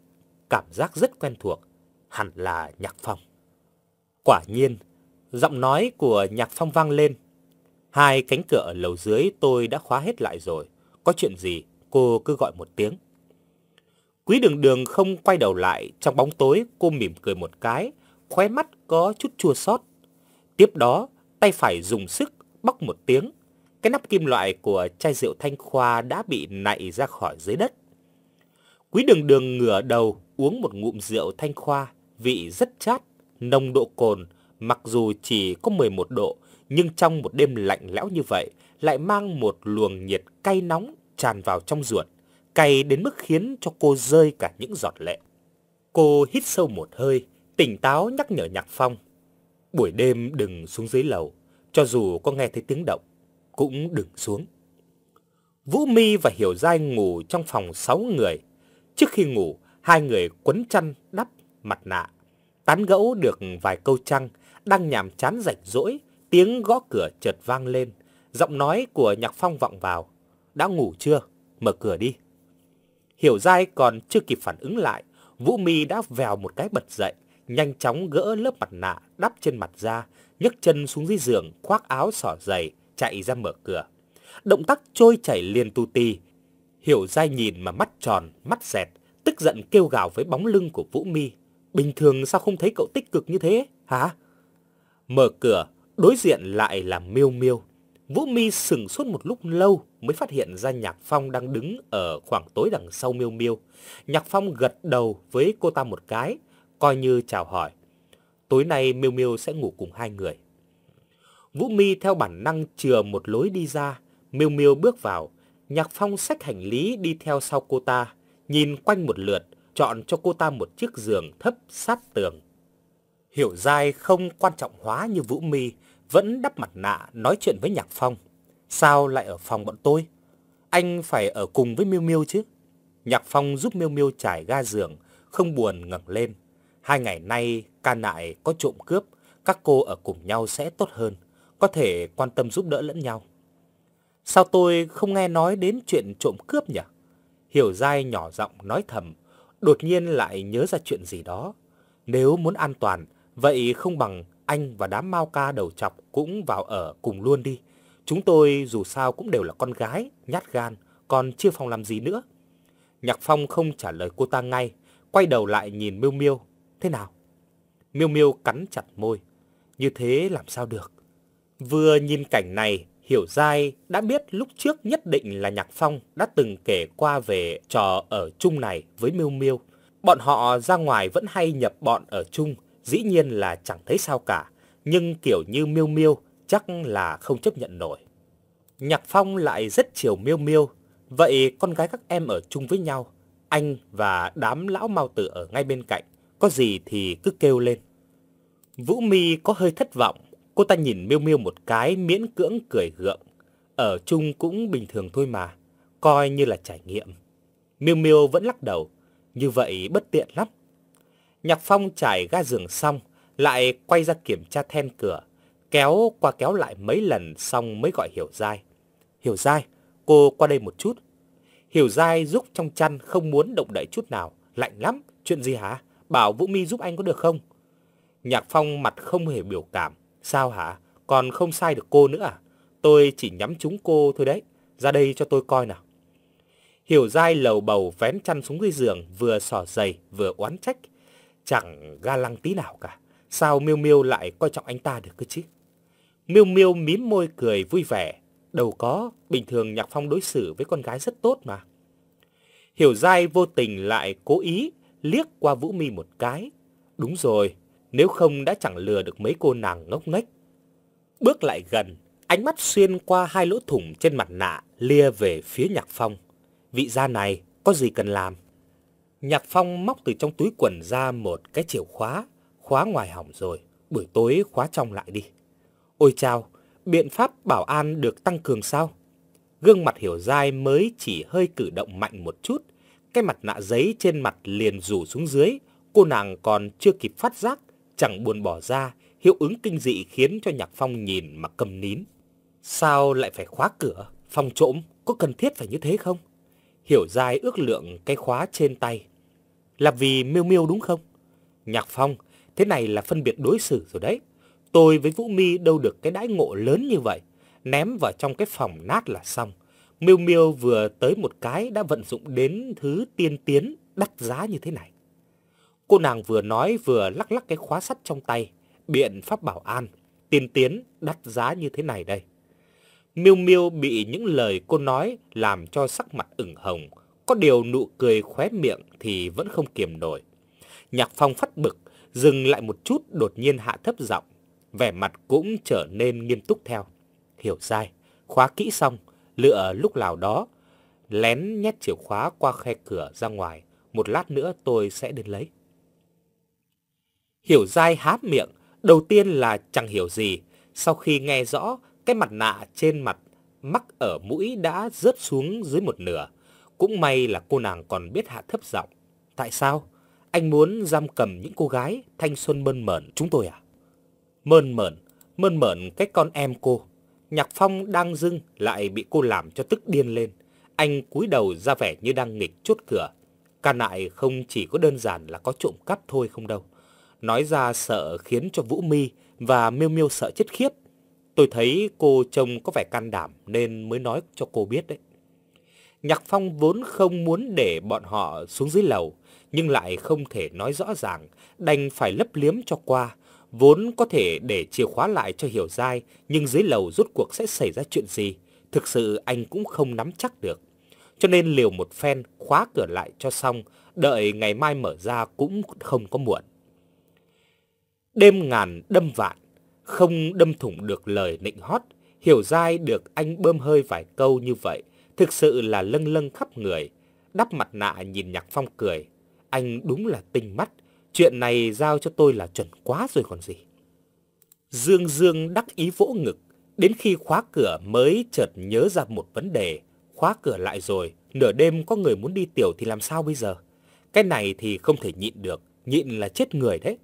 Speaker 1: Cảm giác rất quen thuộc. Hẳn là Nhạc Phong. Quả nhiên, giọng nói của Nhạc Phong vang lên. Hai cánh cửa ở lầu dưới tôi đã khóa hết lại rồi. Có chuyện gì, cô cứ gọi một tiếng. Quý đường đường không quay đầu lại. Trong bóng tối, cô mỉm cười một cái. Khóe mắt có chút chua xót. Tiếp đó, tay phải dùng sức bóc một tiếng. Cái nắp kim loại của chai rượu thanh khoa đã bị nạy ra khỏi dưới đất. Quý đường đường ngửa đầu uống một ngụm rượu thanh khoa, vị rất chát, nồng độ cồn, mặc dù chỉ có 11 độ, nhưng trong một đêm lạnh lẽo như vậy, lại mang một luồng nhiệt cay nóng tràn vào trong ruột, cay đến mức khiến cho cô rơi cả những giọt lệ. Cô hít sâu một hơi, tỉnh táo nhắc nhở Nhạc Phong. Buổi đêm đừng xuống dưới lầu, cho dù có nghe thấy tiếng động, cũng đừng xuống. Vũ Mi và Hiểu Giai ngủ trong phòng 6 người. Trước khi ngủ, hai người quấn chăn đắp mặt nạ. Tán gẫu được vài câu trăng, đang nhàm chán rảnh rỗi, tiếng gõ cửa chợt vang lên. Giọng nói của Nhạc Phong vọng vào. Đã ngủ chưa? Mở cửa đi. Hiểu dai còn chưa kịp phản ứng lại, Vũ Mi đã vèo một cái bật dậy, nhanh chóng gỡ lớp mặt nạ đắp trên mặt ra, nhấc chân xuống dưới giường, khoác áo xỏ giày, chạy ra mở cửa. Động tác trôi chảy liền tu ti. Hiểu dai nhìn mà mắt tròn, mắt dẹt, tức giận kêu gào với bóng lưng của Vũ Mi. Bình thường sao không thấy cậu tích cực như thế, hả? Mở cửa, đối diện lại là Miêu Miêu. Vũ Mi sừng sốt một lúc lâu mới phát hiện ra Nhạc Phong đang đứng ở khoảng tối đằng sau Miêu Miêu. Nhạc Phong gật đầu với cô ta một cái, coi như chào hỏi. Tối nay Miêu Miêu sẽ ngủ cùng hai người. Vũ Mi theo bản năng chừa một lối đi ra, Miêu Miêu bước vào, Nhạc Phong xách hành lý đi theo sau cô ta, nhìn quanh một lượt, chọn cho cô ta một chiếc giường thấp sát tường. Hiểu dai không quan trọng hóa như Vũ Mi, vẫn đắp mặt nạ nói chuyện với Nhạc Phong. Sao lại ở phòng bọn tôi? Anh phải ở cùng với Miêu Miêu chứ? Nhạc Phong giúp Miêu Miêu trải ga giường, không buồn ngẩng lên. Hai ngày nay ca nại có trộm cướp, các cô ở cùng nhau sẽ tốt hơn, có thể quan tâm giúp đỡ lẫn nhau. Sao tôi không nghe nói đến chuyện trộm cướp nhỉ? Hiểu dai nhỏ giọng nói thầm, đột nhiên lại nhớ ra chuyện gì đó. Nếu muốn an toàn, vậy không bằng anh và đám mau ca đầu chọc cũng vào ở cùng luôn đi. Chúng tôi dù sao cũng đều là con gái, nhát gan, còn chưa phòng làm gì nữa. Nhạc Phong không trả lời cô ta ngay, quay đầu lại nhìn Miêu Miêu. Thế nào? Miêu Miêu cắn chặt môi. Như thế làm sao được? Vừa nhìn cảnh này, Hiểu Giai đã biết lúc trước nhất định là Nhạc Phong đã từng kể qua về trò ở chung này với Miêu Miêu. Bọn họ ra ngoài vẫn hay nhập bọn ở chung, dĩ nhiên là chẳng thấy sao cả, nhưng kiểu như Miêu Miêu chắc là không chấp nhận nổi. Nhạc Phong lại rất chiều Miêu Miêu, vậy con gái các em ở chung với nhau, anh và đám lão mao tử ở ngay bên cạnh, có gì thì cứ kêu lên. Vũ Mi có hơi thất vọng, cô ta nhìn Miêu Miêu một cái miễn cưỡng cười gượng, ở chung cũng bình thường thôi mà, coi như là trải nghiệm. Miêu Miêu vẫn lắc đầu, như vậy bất tiện lắm. Nhạc Phong trải ga giường xong, lại quay ra kiểm tra then cửa, kéo qua kéo lại mấy lần xong mới gọi Hiểu Giai. Hiểu Giai, cô qua đây một chút. Hiểu Giai rúc trong chăn không muốn động đậy chút nào, lạnh lắm, chuyện gì hả? Bảo Vũ Mi giúp anh có được không? Nhạc Phong mặt không hề biểu cảm. Sao hả? Còn không sai được cô nữa à? Tôi chỉ nhắm trúng cô thôi đấy. Ra đây cho tôi coi nào. Hiểu dai lầu bầu vén chăn xuống dưới giường, vừa sỏ giày, vừa oán trách. Chẳng ga lăng tí nào cả. Sao Miêu Miêu lại coi trọng anh ta được cơ chứ? Miêu Miêu mím môi cười vui vẻ. Đâu có, bình thường Nhạc Phong đối xử với con gái rất tốt mà. Hiểu dai vô tình lại cố ý liếc qua Vũ Mi một cái. Đúng rồi, nếu không đã chẳng lừa được mấy cô nàng ngốc nghếch. Bước lại gần, ánh mắt xuyên qua hai lỗ thủng trên mặt nạ lia về phía Nhạc Phong. Vị gia này, có gì cần làm? Nhạc Phong móc từ trong túi quần ra một cái chìa khóa, khóa ngoài hỏng rồi, buổi tối khóa trong lại đi. Ôi chao, biện pháp bảo an được tăng cường sao? Gương mặt hiểu dai mới chỉ hơi cử động mạnh một chút, cái mặt nạ giấy trên mặt liền rủ xuống dưới, cô nàng còn chưa kịp phát giác, chẳng buồn bỏ ra, hiệu ứng kinh dị khiến cho Nhạc Phong nhìn mà cầm nín. Sao lại phải khóa cửa, phòng trộm, có cần thiết phải như thế không? Hiểu dài ước lượng cái khóa trên tay. Là vì miêu miêu đúng không? Nhạc Phong, thế này là phân biệt đối xử rồi đấy. Tôi với Vũ Mi đâu được cái đãi ngộ lớn như vậy. Ném vào trong cái phòng nát là xong. Miêu Miêu vừa tới một cái đã vận dụng đến thứ tiên tiến đắt giá như thế này. Cô nàng vừa nói vừa lắc lắc cái khóa sắt trong tay. Biện pháp bảo an, tiên tiến đắt giá như thế này đây. Miêu Miêu bị những lời cô nói làm cho sắc mặt ửng hồng, có điều nụ cười khóe miệng thì vẫn không kiềm nổi. Nhạc Phong phát bực, dừng lại một chút đột nhiên hạ thấp giọng, vẻ mặt cũng trở nên nghiêm túc theo. Hiểu sai, khóa kỹ xong, lựa lúc nào đó lén nhét chìa khóa qua khe cửa ra ngoài. Một lát nữa tôi sẽ đến lấy. Hiểu dai há miệng, đầu tiên là chẳng hiểu gì. Sau khi nghe rõ, cái mặt nạ trên mặt mắc ở mũi đã rớt xuống dưới một nửa. Cũng may là cô nàng còn biết hạ thấp giọng. Tại sao? Anh muốn giam cầm những cô gái thanh xuân mơn mởn chúng tôi à? Mơn mởn, mơn mởn cái con em cô. Nhạc Phong đang dưng lại bị cô làm cho tức điên lên. Anh cúi đầu ra vẻ như đang nghịch chốt cửa. Cả nại không chỉ có đơn giản là có trộm cắp thôi không đâu. Nói ra sợ khiến cho Vũ Mi và Miêu Miêu sợ chết khiếp. Tôi thấy cô trông có vẻ can đảm nên mới nói cho cô biết đấy. Nhạc Phong vốn không muốn để bọn họ xuống dưới lầu, nhưng lại không thể nói rõ ràng, đành phải lấp liếm cho qua. Vốn có thể để chìa khóa lại cho Hiểu dai nhưng dưới lầu rốt cuộc sẽ xảy ra chuyện gì, thực sự anh cũng không nắm chắc được. Cho nên liều một phen khóa cửa lại cho xong, đợi ngày mai mở ra cũng không có muộn. Đêm ngàn đâm vạn, không đâm thủng được lời nịnh hót, Hiểu dai được anh bơm hơi vài câu như vậy, thực sự là lâng lâng khắp người. Đắp mặt nạ nhìn Nhạc Phong cười, anh đúng là tinh mắt, chuyện này giao cho tôi là chuẩn quá rồi còn gì. Dương Dương đắc ý vỗ ngực, đến khi khóa cửa mới chợt nhớ ra một vấn đề, khóa cửa lại rồi, nửa đêm có người muốn đi tiểu thì làm sao bây giờ? Cái này thì không thể nhịn được, nhịn là chết người đấy.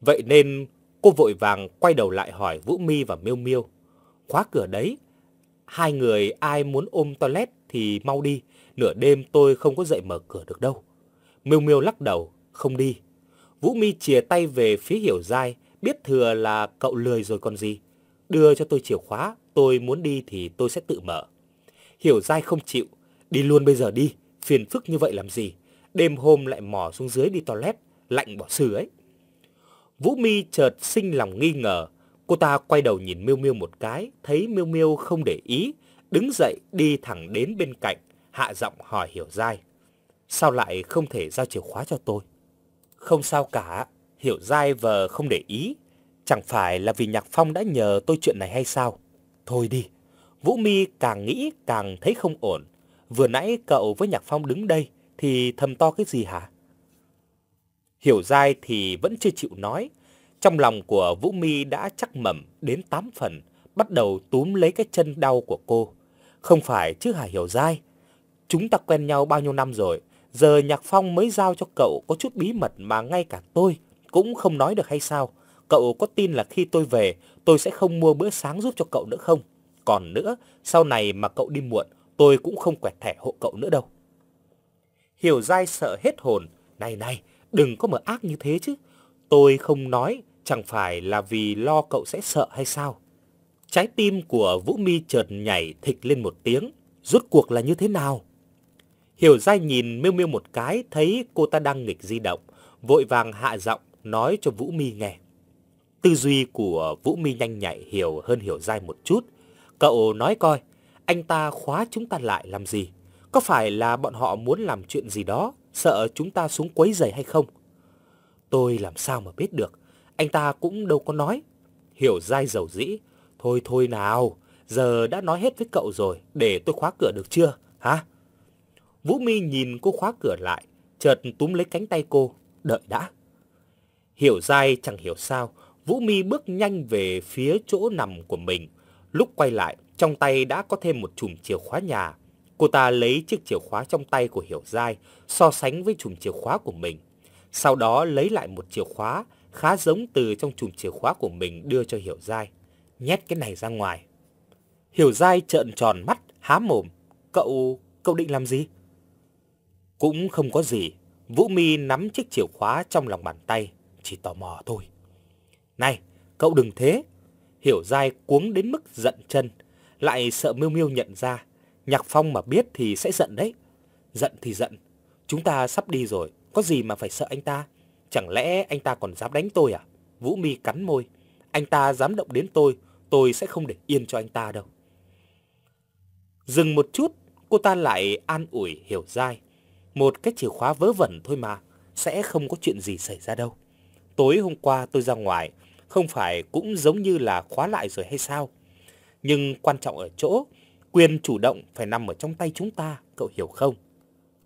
Speaker 1: Vậy nên cô vội vàng quay đầu lại hỏi Vũ Mi và Miêu Miêu, khóa cửa đấy, hai người ai muốn ôm toilet thì mau đi, nửa đêm tôi không có dậy mở cửa được đâu. Miêu Miêu lắc đầu, không đi. Vũ Mi chìa tay về phía Hiểu Giai, biết thừa là cậu lười rồi còn gì. Đưa cho tôi chìa khóa, tôi muốn đi thì tôi sẽ tự mở. Hiểu Giai không chịu, đi luôn bây giờ đi, phiền phức như vậy làm gì. Đêm hôm lại mò xuống dưới đi toilet, lạnh bỏ sư ấy. Vũ Mi chợt sinh lòng nghi ngờ, cô ta quay đầu nhìn Miêu Miêu một cái, thấy Miêu Miêu không để ý, đứng dậy đi thẳng đến bên cạnh, hạ giọng hỏi Hiểu Giai. Sao lại không thể giao chìa khóa cho tôi? Không sao cả, Hiểu Giai vờ không để ý. Chẳng phải là vì Nhạc Phong đã nhờ tôi chuyện này hay sao? Thôi đi. Vũ Mi càng nghĩ càng thấy không ổn. Vừa nãy cậu với Nhạc Phong đứng đây thì thầm to cái gì hả? Hiểu Giai thì vẫn chưa chịu nói. Trong lòng của Vũ Mi đã chắc mẩm đến 8 phần, bắt đầu túm lấy cái chân đau của cô. Không phải chứ Hà Hiểu Giai? Chúng ta quen nhau bao nhiêu năm rồi, Giờ Nhạc Phong mới giao cho cậu có chút bí mật mà ngay cả tôi cũng không nói được hay sao? Cậu có tin là khi tôi về, tôi sẽ không mua bữa sáng giúp cho cậu nữa không? Còn nữa, sau này mà cậu đi muộn, tôi cũng không quẹt thẻ hộ cậu nữa đâu. Hiểu dai sợ hết hồn. Này này, đừng có mở ác như thế chứ. Tôi không nói, chẳng phải là vì lo cậu sẽ sợ hay sao? Trái tim của Vũ Mi chợt nhảy thịch lên một tiếng. Rốt cuộc là như thế nào? Hiểu Giai nhìn Miêu Miêu một cái, thấy cô ta đang nghịch di động, vội vàng hạ giọng nói cho Vũ Mi nghe. Tư duy của Vũ Mi nhanh nhạy hiểu hơn Hiểu Giai một chút. Cậu nói coi, anh ta khóa chúng ta lại làm gì? Có phải là bọn họ muốn làm chuyện gì đó, sợ chúng ta xuống quấy rầy hay không? Tôi làm sao mà biết được, anh ta cũng đâu có nói. Hiểu dai dầu dĩ, thôi thôi nào, giờ đã nói hết với cậu rồi, để tôi khóa cửa được chưa, hả? Vũ Mi nhìn cô khóa cửa lại, chợt túm lấy cánh tay cô, đợi đã. Hiểu dai chẳng hiểu sao, Vũ Mi bước nhanh về phía chỗ nằm của mình. Lúc quay lại, trong tay đã có thêm một chùm chìa khóa nhà. Cô ta lấy chiếc chìa khóa trong tay của Hiểu Giai, so sánh với chùm chìa khóa của mình. Sau đó lấy lại một chìa khóa khá giống từ trong chùm chìa khóa của mình đưa cho Hiểu Giai. Nhét cái này ra ngoài. Hiểu Giai trợn tròn mắt, há mồm. Cậu, cậu định làm gì? Cũng không có gì, Vũ Mi nắm chiếc chìa khóa trong lòng bàn tay, chỉ tò mò thôi. Này, cậu đừng thế. Hiểu dai cuống đến mức giận chân, lại sợ Miêu Miêu nhận ra. Nhạc Phong mà biết thì sẽ giận đấy. Giận thì giận, chúng ta sắp đi rồi, có gì mà phải sợ anh ta? Chẳng lẽ anh ta còn dám đánh tôi à? Vũ Mi cắn môi, anh ta dám động đến tôi, tôi sẽ không để yên cho anh ta đâu. Dừng một chút, cô ta lại an ủi Hiểu dai. Một cái chìa khóa vớ vẩn thôi mà, sẽ không có chuyện gì xảy ra đâu. Tối hôm qua tôi ra ngoài, không phải cũng giống như là khóa lại rồi hay sao? Nhưng quan trọng ở chỗ, Quyền chủ động phải nằm ở trong tay chúng ta, cậu hiểu không?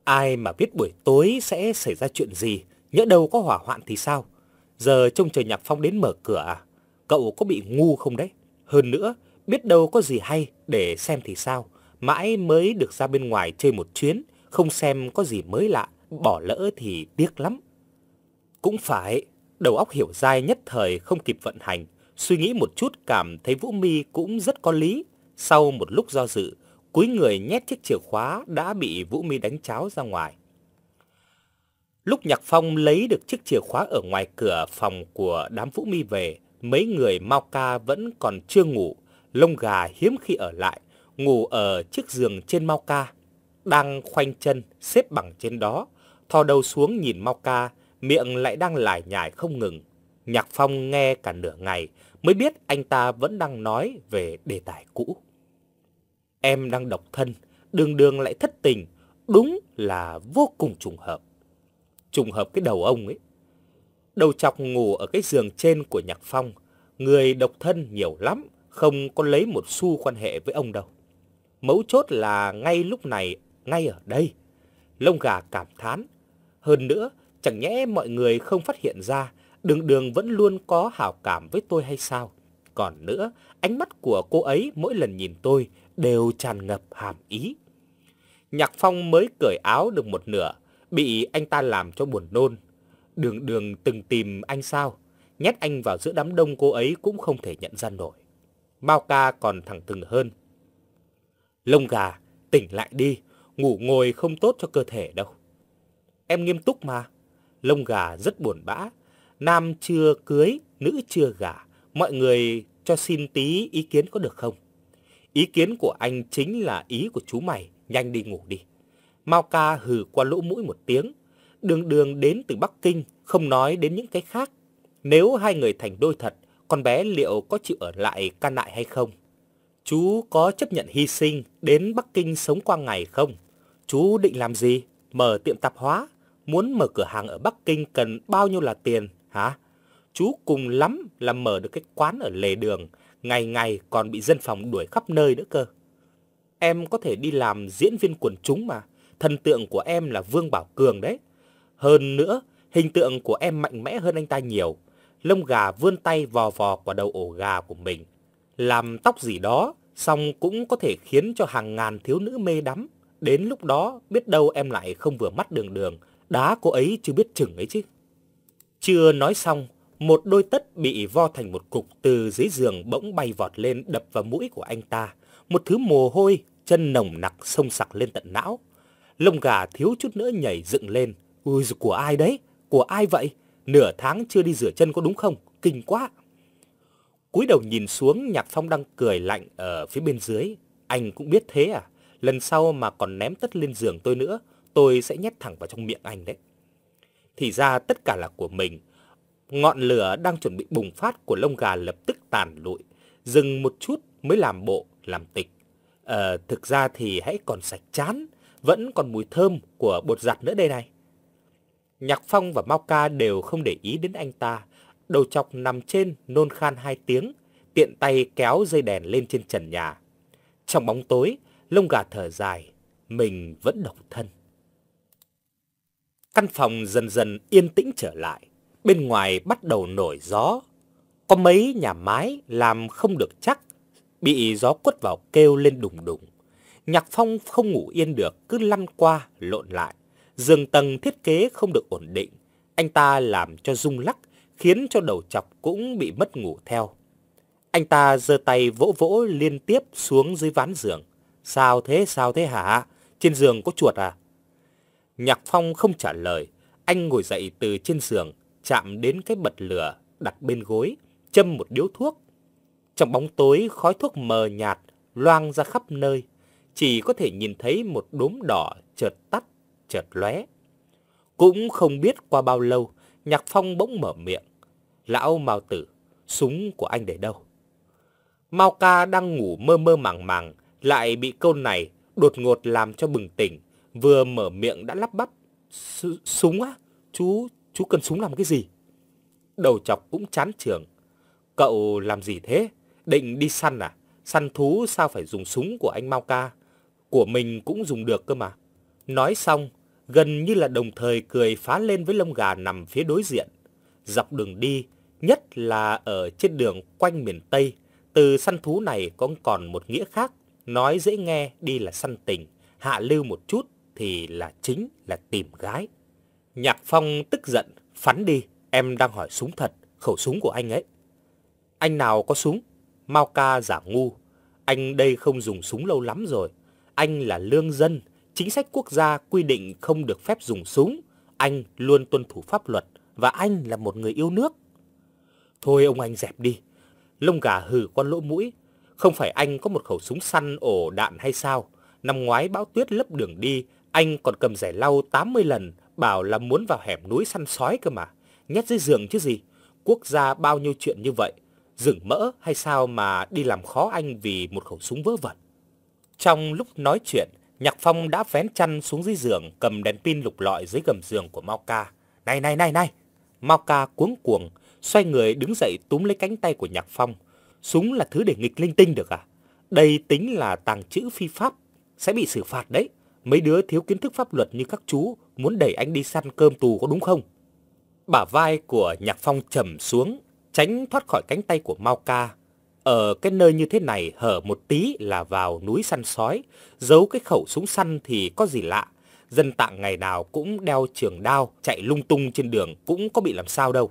Speaker 1: Ai mà biết buổi tối sẽ xảy ra chuyện gì, nhỡ đâu có hỏa hoạn thì sao? Giờ trông trời Nhạc Phong đến mở cửa à? Cậu có bị ngu không đấy? Hơn nữa, biết đâu có gì hay để xem thì sao? Mãi mới được ra bên ngoài chơi một chuyến, không xem có gì mới lạ, bỏ lỡ thì tiếc lắm. Cũng phải, đầu óc hiểu dai nhất thời không kịp vận hành, suy nghĩ một chút cảm thấy Vũ Mi cũng rất có lý. Sau một lúc do dự, cúi người nhét chiếc chìa khóa đã bị Vũ Mi đánh cháo ra ngoài. Lúc Nhạc Phong lấy được chiếc chìa khóa ở ngoài cửa phòng của đám Vũ Mi về, mấy người Mao Ca vẫn còn chưa ngủ, lông gà hiếm khi ở lại, ngủ ở chiếc giường trên Mao Ca, đang khoanh chân xếp bằng trên đó, thò đầu xuống nhìn Mao Ca, miệng lại đang lải nhải không ngừng. Nhạc Phong nghe cả nửa ngày mới biết anh ta vẫn đang nói về đề tài cũ. Em đang độc thân, đường đường lại thất tình, đúng là vô cùng trùng hợp. Trùng hợp cái đầu ông ấy. Đầu chọc ngủ ở cái giường trên của Nhạc Phong, người độc thân nhiều lắm, không có lấy một xu quan hệ với ông đâu. Mấu chốt là ngay lúc này, ngay ở đây. Lông gà cảm thán. Hơn nữa, chẳng nhẽ mọi người không phát hiện ra đường đường vẫn luôn có hảo cảm với tôi hay sao? Còn nữa, ánh mắt của cô ấy mỗi lần nhìn tôi đều tràn ngập hàm ý. Nhạc Phong mới cởi áo được một nửa, bị anh ta làm cho buồn nôn. Đường đường từng tìm anh sao? Nhét anh vào giữa đám đông cô ấy cũng không thể nhận ra nổi. Mao ca còn thẳng thừng hơn. Lông gà, tỉnh lại đi, ngủ ngồi không tốt cho cơ thể đâu. Em nghiêm túc mà. Lông gà rất buồn bã. Nam chưa cưới, nữ chưa gả. Mọi người cho xin tí ý kiến có được không? Ý kiến của anh chính là ý của chú mày, nhanh đi ngủ đi. Mao ca hừ qua lỗ mũi một tiếng. Đường đường đến từ Bắc Kinh, không nói đến những cái khác. Nếu hai người thành đôi thật, con bé liệu có chịu ở lại ca nại hay không? Chú có chấp nhận hy sinh đến Bắc Kinh sống qua ngày không? Chú định làm gì? Mở tiệm tạp hóa? Muốn mở cửa hàng ở Bắc Kinh cần bao nhiêu là tiền, hả? Chú cùng lắm là mở được cái quán ở lề đường, ngày ngày còn bị dân phòng đuổi khắp nơi nữa cơ. Em có thể đi làm diễn viên quần chúng mà, thần tượng của em là Vương Bảo Cường đấy. Hơn nữa, hình tượng của em mạnh mẽ hơn anh ta nhiều. Lông gà vươn tay vò vò qua đầu ổ gà của mình. Làm tóc gì đó, xong cũng có thể khiến cho hàng ngàn thiếu nữ mê đắm. Đến lúc đó, biết đâu em lại không vừa mắt đường đường, đá cô ấy chưa biết chừng ấy chứ. Chưa nói xong, một đôi tất bị vo thành một cục từ dưới giường bỗng bay vọt lên đập vào mũi của anh ta. Một thứ mồ hôi, chân nồng nặc sông sặc lên tận não. Lông gà thiếu chút nữa nhảy dựng lên. Ui, của ai đấy? Của ai vậy? Nửa tháng chưa đi rửa chân có đúng không? Kinh quá! cúi đầu nhìn xuống, Nhạc Phong đang cười lạnh ở phía bên dưới. Anh cũng biết thế à? Lần sau mà còn ném tất lên giường tôi nữa, tôi sẽ nhét thẳng vào trong miệng anh đấy. Thì ra tất cả là của mình. Ngọn lửa đang chuẩn bị bùng phát của lông gà lập tức tàn lụi. Dừng một chút mới làm bộ, làm tịch. Ờ, thực ra thì hãy còn sạch chán, vẫn còn mùi thơm của bột giặt nữa đây này. Nhạc Phong và Mao Ca đều không để ý đến anh ta. Đầu chọc nằm trên nôn khan hai tiếng, tiện tay kéo dây đèn lên trên trần nhà. Trong bóng tối, lông gà thở dài, mình vẫn độc thân. Căn phòng dần dần yên tĩnh trở lại, bên ngoài bắt đầu nổi gió. Có mấy nhà mái làm không được chắc, bị gió quất vào kêu lên đùng đùng. Nhạc Phong không ngủ yên được, cứ lăn qua, lộn lại. Giường tầng thiết kế không được ổn định, anh ta làm cho rung lắc, khiến cho đầu chọc cũng bị mất ngủ theo. Anh ta giơ tay vỗ vỗ liên tiếp xuống dưới ván giường. Sao thế, sao thế hả? Trên giường có chuột à? Nhạc Phong không trả lời. Anh ngồi dậy từ trên giường, chạm đến cái bật lửa đặt bên gối, châm một điếu thuốc. Trong bóng tối, khói thuốc mờ nhạt, loang ra khắp nơi. Chỉ có thể nhìn thấy một đốm đỏ chợt tắt, chợt lóe. Cũng không biết qua bao lâu, Nhạc Phong bỗng mở miệng. Lão Mao Tử, súng của anh để đâu? Mao Ca đang ngủ mơ mơ màng màng, lại bị câu này đột ngột làm cho bừng tỉnh, vừa mở miệng đã lắp bắp. Súng á? Chú, chú cần súng làm cái gì? Đầu chọc cũng chán trường. Cậu làm gì thế? Định đi săn à? Săn thú sao phải dùng súng của anh Mao Ca? Của mình cũng dùng được cơ mà. Nói xong, gần như là đồng thời cười phá lên với lông gà nằm phía đối diện. Dọc đường đi, nhất là ở trên đường quanh miền Tây, từ săn thú này có còn một nghĩa khác, nói dễ nghe đi là săn tình, hạ lưu một chút thì là chính là tìm gái. Nhạc Phong tức giận, phắn đi, em đang hỏi súng thật, khẩu súng của anh ấy. Anh nào có súng? Mao ca giả ngu. Anh đây không dùng súng lâu lắm rồi. Anh là lương dân, chính sách quốc gia quy định không được phép dùng súng. Anh luôn tuân thủ pháp luật và anh là một người yêu nước. Thôi ông anh dẹp đi. Lông gà hừ qua lỗ mũi. Không phải anh có một khẩu súng săn ổ đạn hay sao? Năm ngoái bão tuyết lấp đường đi, anh còn cầm rẻ lau 80 lần, bảo là muốn vào hẻm núi săn sói cơ mà. Nhét dưới giường chứ gì. Quốc gia bao nhiêu chuyện như vậy. Rừng mỡ hay sao mà đi làm khó anh vì một khẩu súng vớ vẩn. Trong lúc nói chuyện, Nhạc Phong đã vén chăn xuống dưới giường, cầm đèn pin lục lọi dưới gầm giường của Mao Ca. Này này này này! Mao Ca cuống cuồng, xoay người đứng dậy túm lấy cánh tay của Nhạc Phong. Súng là thứ để nghịch linh tinh được à? Đây tính là tàng trữ phi pháp, sẽ bị xử phạt đấy. Mấy đứa thiếu kiến thức pháp luật như các chú muốn đẩy anh đi săn cơm tù có đúng không? Bả vai của Nhạc Phong trầm xuống, tránh thoát khỏi cánh tay của Mao Ca. Ở cái nơi như thế này hở một tí là vào núi săn sói, giấu cái khẩu súng săn thì có gì lạ. Dân tạng ngày nào cũng đeo trường đao, chạy lung tung trên đường cũng có bị làm sao đâu.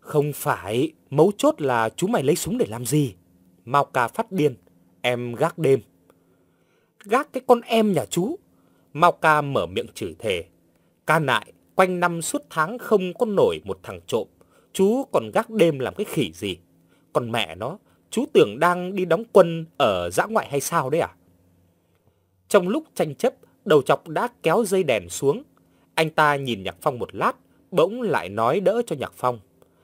Speaker 1: Không phải, mấu chốt là chú mày lấy súng để làm gì? Mao Ca phát điên, em gác đêm. Gác cái con em nhà chú. Mao Ca mở miệng chửi thề. Ca nại, quanh năm suốt tháng không có nổi một thằng trộm. Chú còn gác đêm làm cái khỉ gì? Còn mẹ nó, chú tưởng đang đi đóng quân ở giã ngoại hay sao đấy à? Trong lúc tranh chấp, đầu chọc đã kéo dây đèn xuống. Anh ta nhìn Nhạc Phong một lát, bỗng lại nói đỡ cho Nhạc Phong.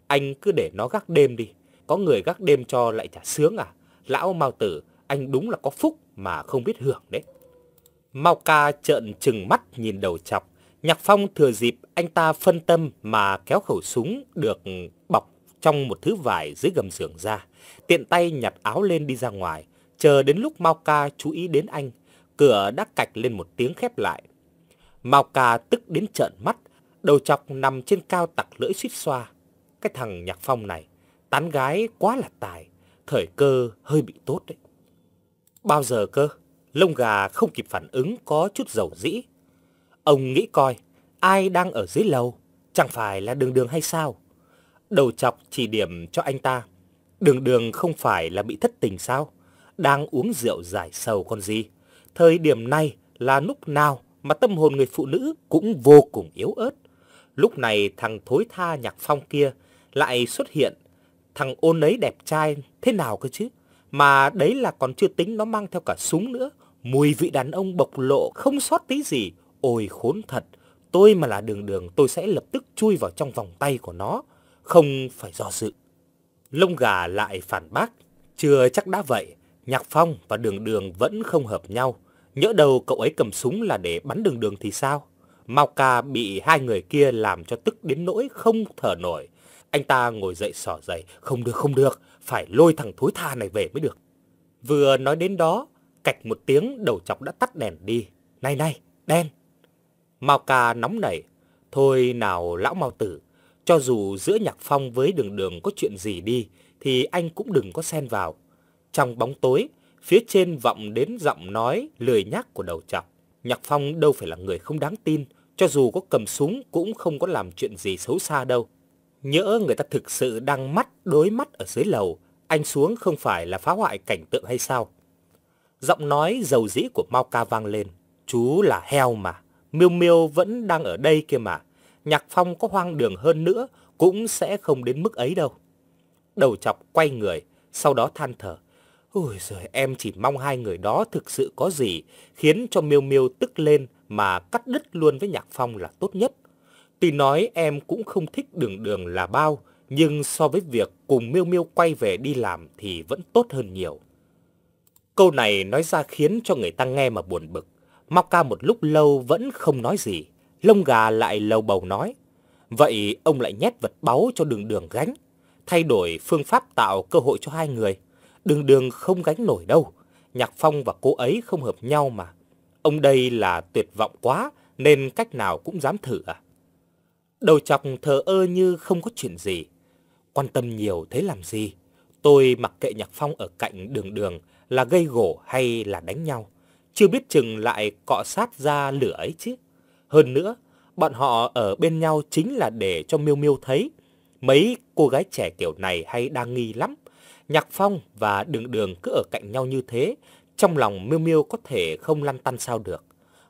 Speaker 1: Anh cứ để nó gác đêm đi, có người gác đêm cho lại chả sướng à? Lão Mao Tử, anh đúng là có phúc mà không biết hưởng đấy. Mao Ca trợn trừng mắt nhìn đầu chọc. Nhạc Phong thừa dịp anh ta phân tâm mà kéo khẩu súng được bọc trong một thứ vải dưới gầm giường ra. Tiện tay nhặt áo lên đi ra ngoài. Chờ đến lúc Mao Ca chú ý đến anh, cửa đã cạch lên một tiếng khép lại. Mao Ca tức đến trợn mắt, đầu chọc nằm trên cao tặc lưỡi suýt xoa. Cái thằng Nhạc Phong này, tán gái quá là tài, thời cơ hơi bị tốt đấy. Bao giờ cơ? Lông gà không kịp phản ứng có chút dầu dĩ. Ông nghĩ coi, ai đang ở dưới lầu? Chẳng phải là đường đường hay sao? Đầu chọc chỉ điểm cho anh ta. Đường đường không phải là bị thất tình sao? Đang uống rượu giải sầu con gì? Thời điểm này là lúc nào mà tâm hồn người phụ nữ cũng vô cùng yếu ớt. Lúc này thằng thối tha nhạc phong kia lại xuất hiện. Thằng ôn ấy đẹp trai thế nào cơ chứ? Mà đấy là còn chưa tính nó mang theo cả súng nữa. Mùi vị đàn ông bộc lộ không sót tí gì. Ôi khốn thật, tôi mà là đường đường tôi sẽ lập tức chui vào trong vòng tay của nó. Không phải do dự. Lông gà lại phản bác. Chưa chắc đã vậy, Nhạc Phong và Đường Đường vẫn không hợp nhau. Nhỡ đầu cậu ấy cầm súng là để bắn Đường Đường thì sao? Mao Ca bị hai người kia làm cho tức đến nỗi không thở nổi. Anh ta ngồi dậy sỏ dậy, không được không được, phải lôi thằng thối tha này về mới được. Vừa nói đến đó, cạch một tiếng đầu chọc đã tắt đèn đi. Này này, đen. Mao ca nóng nảy. Thôi nào lão Mao tử, cho dù giữa nhạc phong với đường đường có chuyện gì đi, thì anh cũng đừng có xen vào. Trong bóng tối, phía trên vọng đến giọng nói lười nhác của đầu chọc. Nhạc phong đâu phải là người không đáng tin, cho dù có cầm súng cũng không có làm chuyện gì xấu xa đâu. Nhỡ người ta thực sự đang mắt đối mắt ở dưới lầu, anh xuống không phải là phá hoại cảnh tượng hay sao? Giọng nói dầu dĩ của Mao Ca vang lên. Chú là heo mà, Miêu Miêu vẫn đang ở đây kia mà. Nhạc Phong có hoang đường hơn nữa cũng sẽ không đến mức ấy đâu. Đầu chọc quay người, sau đó than thở. Ôi giời, em chỉ mong hai người đó thực sự có gì khiến cho Miêu Miêu tức lên mà cắt đứt luôn với Nhạc Phong là tốt nhất. Tuy nói em cũng không thích đường đường là bao, nhưng so với việc cùng Miêu Miêu quay về đi làm thì vẫn tốt hơn nhiều. Câu này nói ra khiến cho người ta nghe mà buồn bực. Mau ca một lúc lâu vẫn không nói gì. Lông gà lại lầu bầu nói. Vậy ông lại nhét vật báu cho đường đường gánh. Thay đổi phương pháp tạo cơ hội cho hai người. Đường đường không gánh nổi đâu. Nhạc Phong và cô ấy không hợp nhau mà. Ông đây là tuyệt vọng quá, nên cách nào cũng dám thử à? Đầu chọc thờ ơ như không có chuyện gì. Quan tâm nhiều thế làm gì? Tôi mặc kệ Nhạc Phong ở cạnh đường đường là gây gổ hay là đánh nhau. Chưa biết chừng lại cọ sát ra lửa ấy chứ. Hơn nữa, bọn họ ở bên nhau chính là để cho Miêu Miêu thấy. Mấy cô gái trẻ kiểu này hay đang nghi lắm. Nhạc Phong và Đường Đường cứ ở cạnh nhau như thế, trong lòng Miêu Miêu có thể không lăn tăn sao được.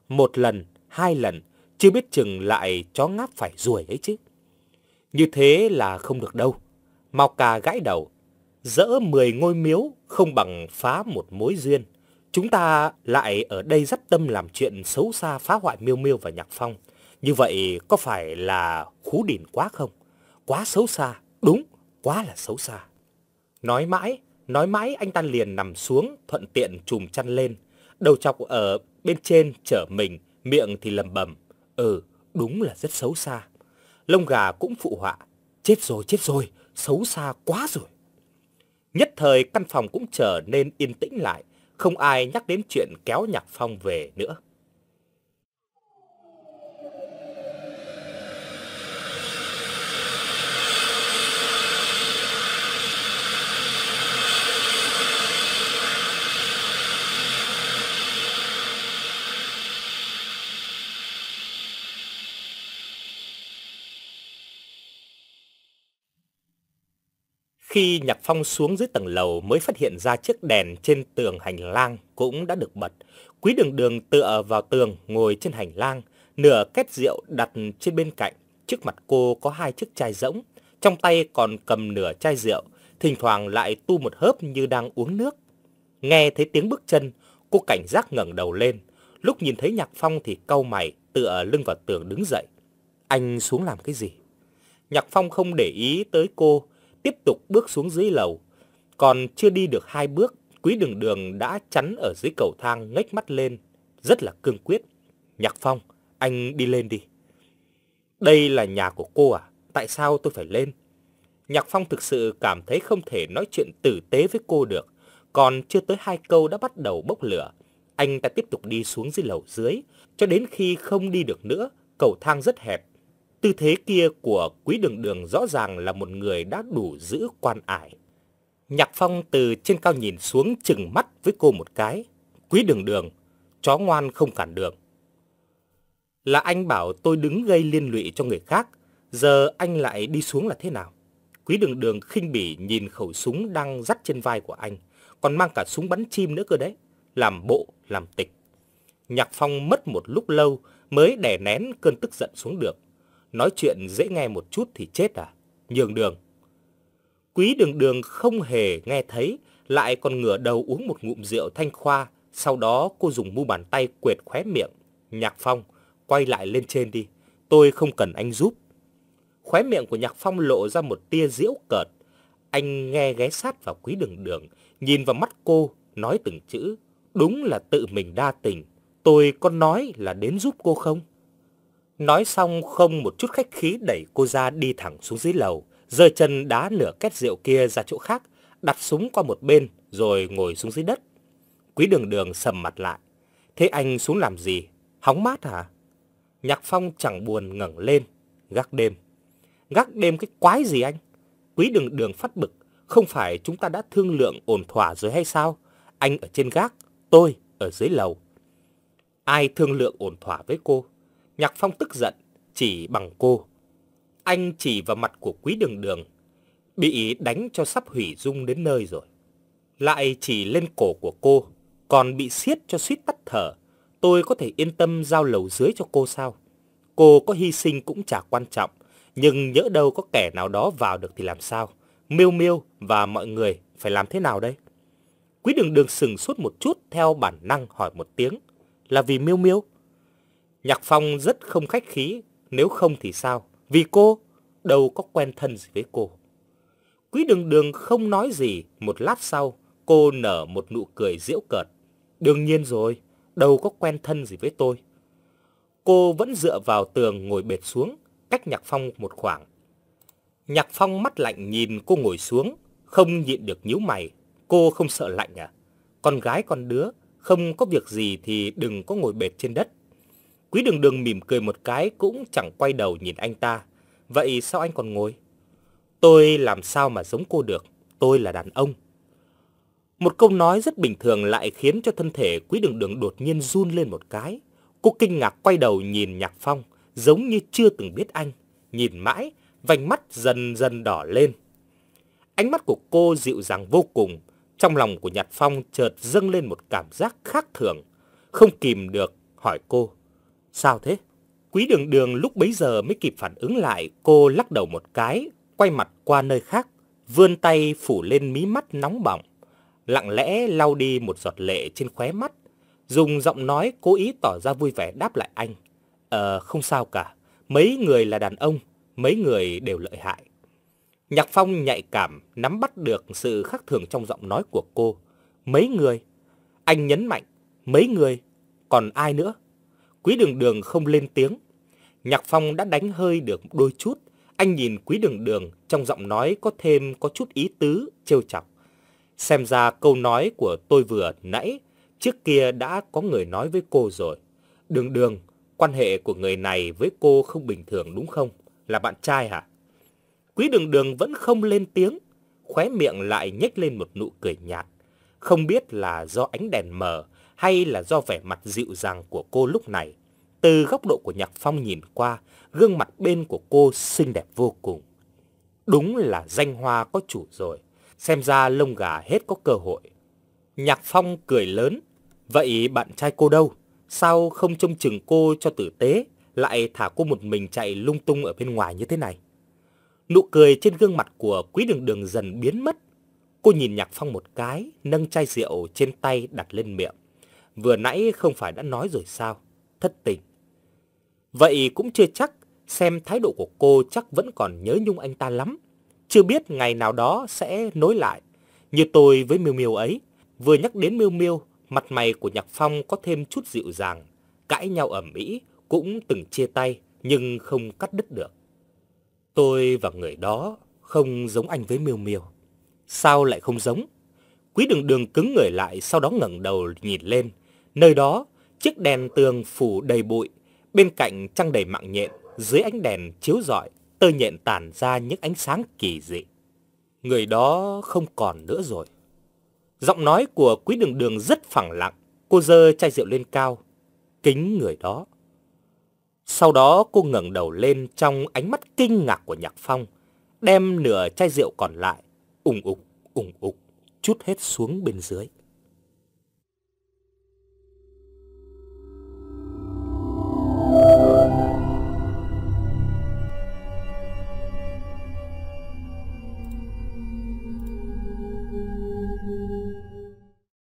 Speaker 1: Một lần, hai lần, chưa biết chừng lại chó ngáp phải ruồi ấy chứ. Như thế là không được đâu. Mao Cà gãi đầu. Dỡ 10 ngôi miếu không bằng phá một mối duyên. Chúng ta lại ở đây dắt tâm làm chuyện xấu xa phá hoại Miêu Miêu và Nhạc Phong. Như vậy có phải là khú điển quá không? Quá xấu xa, đúng, quá là xấu xa. Nói mãi, nói mãi anh ta liền nằm xuống, thuận tiện chùm chăn lên. Đầu chọc ở bên trên trở mình, miệng thì lẩm bẩm Ừ, đúng là rất xấu xa. Lông gà cũng phụ họa. Chết rồi, chết rồi, xấu xa quá rồi. Nhất thời căn phòng cũng trở nên yên tĩnh lại, không ai nhắc đến chuyện kéo Nhạc Phong về nữa. Khi Nhạc Phong xuống dưới tầng lầu mới phát hiện ra chiếc đèn trên tường hành lang cũng đã được bật. Quý đường đường tựa vào tường ngồi trên hành lang, nửa két rượu đặt trên bên cạnh. Trước mặt cô có hai chiếc chai rỗng, trong tay còn cầm nửa chai rượu, thỉnh thoảng lại tu một hớp như đang uống nước. Nghe thấy tiếng bước chân, cô cảnh giác ngẩng đầu lên. Lúc nhìn thấy Nhạc Phong thì cau mày, tựa lưng vào tường đứng dậy. Anh xuống làm cái gì? Nhạc Phong không để ý tới cô, tiếp tục bước xuống dưới lầu. Còn chưa đi được hai bước, quý đường đường đã chắn ở dưới cầu thang ngếch mắt lên, rất là cương quyết. Nhạc Phong, anh đi lên đi. Đây là nhà của cô à? Tại sao tôi phải lên? Nhạc Phong thực sự cảm thấy không thể nói chuyện tử tế với cô được. Còn chưa tới hai câu đã bắt đầu bốc lửa. Anh ta tiếp tục đi xuống dưới lầu dưới, cho đến khi không đi được nữa, cầu thang rất hẹp, Tư thế kia của quý đường đường rõ ràng là một người đã đủ giữ quan ải. Nhạc Phong từ trên cao nhìn xuống chừng mắt với cô một cái. Quý đường đường, chó ngoan không cản đường. Là anh bảo tôi đứng gây liên lụy cho người khác, giờ anh lại đi xuống là thế nào? Quý đường đường khinh bỉ nhìn khẩu súng đang dắt trên vai của anh, còn mang cả súng bắn chim nữa cơ đấy, làm bộ, làm tịch. Nhạc Phong mất một lúc lâu mới đè nén cơn tức giận xuống được. Nói chuyện dễ nghe một chút thì chết à? Nhường đường. Quý đường đường không hề nghe thấy, lại còn ngửa đầu uống một ngụm rượu thanh khoa. Sau đó cô dùng mu bàn tay quệt khóe miệng. Nhạc Phong, quay lại lên trên đi. Tôi không cần anh giúp. Khóe miệng của Nhạc Phong lộ ra một tia diễu cợt. Anh nghe ghé sát vào quý đường đường, nhìn vào mắt cô, nói từng chữ. Đúng là tự mình đa tình. Tôi có nói là đến giúp cô không? Nói xong không một chút khách khí đẩy cô ra đi thẳng xuống dưới lầu, rơi chân đá nửa két rượu kia ra chỗ khác, đặt súng qua một bên rồi ngồi xuống dưới đất. Quý đường đường sầm mặt lại. Thế anh xuống làm gì? Hóng mát hả? Nhạc Phong chẳng buồn ngẩng lên, gác đêm. Gác đêm cái quái gì anh? Quý đường đường phát bực, không phải chúng ta đã thương lượng ổn thỏa rồi hay sao? Anh ở trên gác, tôi ở dưới lầu. Ai thương lượng ổn thỏa với cô? Nhạc Phong tức giận, chỉ bằng cô. Anh chỉ vào mặt của quý đường đường, bị đánh cho sắp hủy dung đến nơi rồi. Lại chỉ lên cổ của cô, còn bị siết cho suýt tắt thở. Tôi có thể yên tâm giao lầu dưới cho cô sao? Cô có hy sinh cũng chả quan trọng, nhưng nhỡ đâu có kẻ nào đó vào được thì làm sao? Miêu Miêu và mọi người phải làm thế nào đây? Quý đường đường sừng sốt một chút theo bản năng hỏi một tiếng. Là vì Miêu Miêu? Nhạc Phong rất không khách khí, nếu không thì sao? Vì cô, đâu có quen thân gì với cô. Quý đường đường không nói gì, một lát sau, cô nở một nụ cười giễu cợt. Đương nhiên rồi, đâu có quen thân gì với tôi. Cô vẫn dựa vào tường ngồi bệt xuống, cách Nhạc Phong một khoảng. Nhạc Phong mắt lạnh nhìn cô ngồi xuống, không nhịn được nhíu mày. Cô không sợ lạnh à? Con gái con đứa, không có việc gì thì đừng có ngồi bệt trên đất. Quý đường đường mỉm cười một cái cũng chẳng quay đầu nhìn anh ta. Vậy sao anh còn ngồi? Tôi làm sao mà giống cô được? Tôi là đàn ông. Một câu nói rất bình thường lại khiến cho thân thể quý đường đường đột nhiên run lên một cái. Cô kinh ngạc quay đầu nhìn Nhạc Phong, giống như chưa từng biết anh. Nhìn mãi, vành mắt dần dần đỏ lên. Ánh mắt của cô dịu dàng vô cùng. Trong lòng của Nhạc Phong chợt dâng lên một cảm giác khác thường. Không kìm được, hỏi cô. Sao thế? Quý đường đường lúc bấy giờ mới kịp phản ứng lại. Cô lắc đầu một cái, quay mặt qua nơi khác. Vươn tay phủ lên mí mắt nóng bỏng. Lặng lẽ lau đi một giọt lệ trên khóe mắt. Dùng giọng nói cố ý tỏ ra vui vẻ đáp lại anh. Ờ, không sao cả. Mấy người là đàn ông, mấy người đều lợi hại. Nhạc Phong nhạy cảm, nắm bắt được sự khác thường trong giọng nói của cô. Mấy người? Anh nhấn mạnh, mấy người? Còn ai nữa? Quý đường đường không lên tiếng. Nhạc Phong đã đánh hơi được đôi chút. Anh nhìn quý đường đường, trong giọng nói có thêm có chút ý tứ, trêu chọc. Xem ra câu nói của tôi vừa nãy, trước kia đã có người nói với cô rồi. Đường đường, quan hệ của người này với cô không bình thường đúng không? Là bạn trai hả? Quý đường đường vẫn không lên tiếng, khóe miệng lại nhếch lên một nụ cười nhạt. Không biết là do ánh đèn mờ hay là do vẻ mặt dịu dàng của cô lúc này. Từ góc độ của Nhạc Phong nhìn qua, gương mặt bên của cô xinh đẹp vô cùng. Đúng là danh hoa có chủ rồi, xem ra lông gà hết có cơ hội. Nhạc Phong cười lớn, vậy bạn trai cô đâu? Sao không trông chừng cô cho tử tế, lại thả cô một mình chạy lung tung ở bên ngoài như thế này? Nụ cười trên gương mặt của quý đường đường dần biến mất. Cô nhìn Nhạc Phong một cái, nâng chai rượu trên tay đặt lên miệng. Vừa nãy không phải đã nói rồi sao? Thất tình. Vậy cũng chưa chắc, xem thái độ của cô chắc vẫn còn nhớ nhung anh ta lắm. Chưa biết ngày nào đó sẽ nối lại. Như tôi với Miêu Miêu ấy, vừa nhắc đến Miêu Miêu, mặt mày của Nhạc Phong có thêm chút dịu dàng. Cãi nhau ở ĩ, cũng từng chia tay, nhưng không cắt đứt được. Tôi và người đó không giống anh với Miêu Miêu. Sao lại không giống? Quý đường đường cứng người lại, sau đó ngẩng đầu nhìn lên. Nơi đó, chiếc đèn tường phủ đầy bụi, bên cạnh trăng đầy mạng nhện, dưới ánh đèn chiếu rọi, tơ nhện tản ra những ánh sáng kỳ dị. Người đó không còn nữa rồi. Giọng nói của quý đường đường rất phẳng lặng, cô dơ chai rượu lên cao, kính người đó. Sau đó cô ngẩng đầu lên trong ánh mắt kinh ngạc của Nhạc Phong, đem nửa chai rượu còn lại, ủng ục, ủng ục, chút hết xuống bên dưới.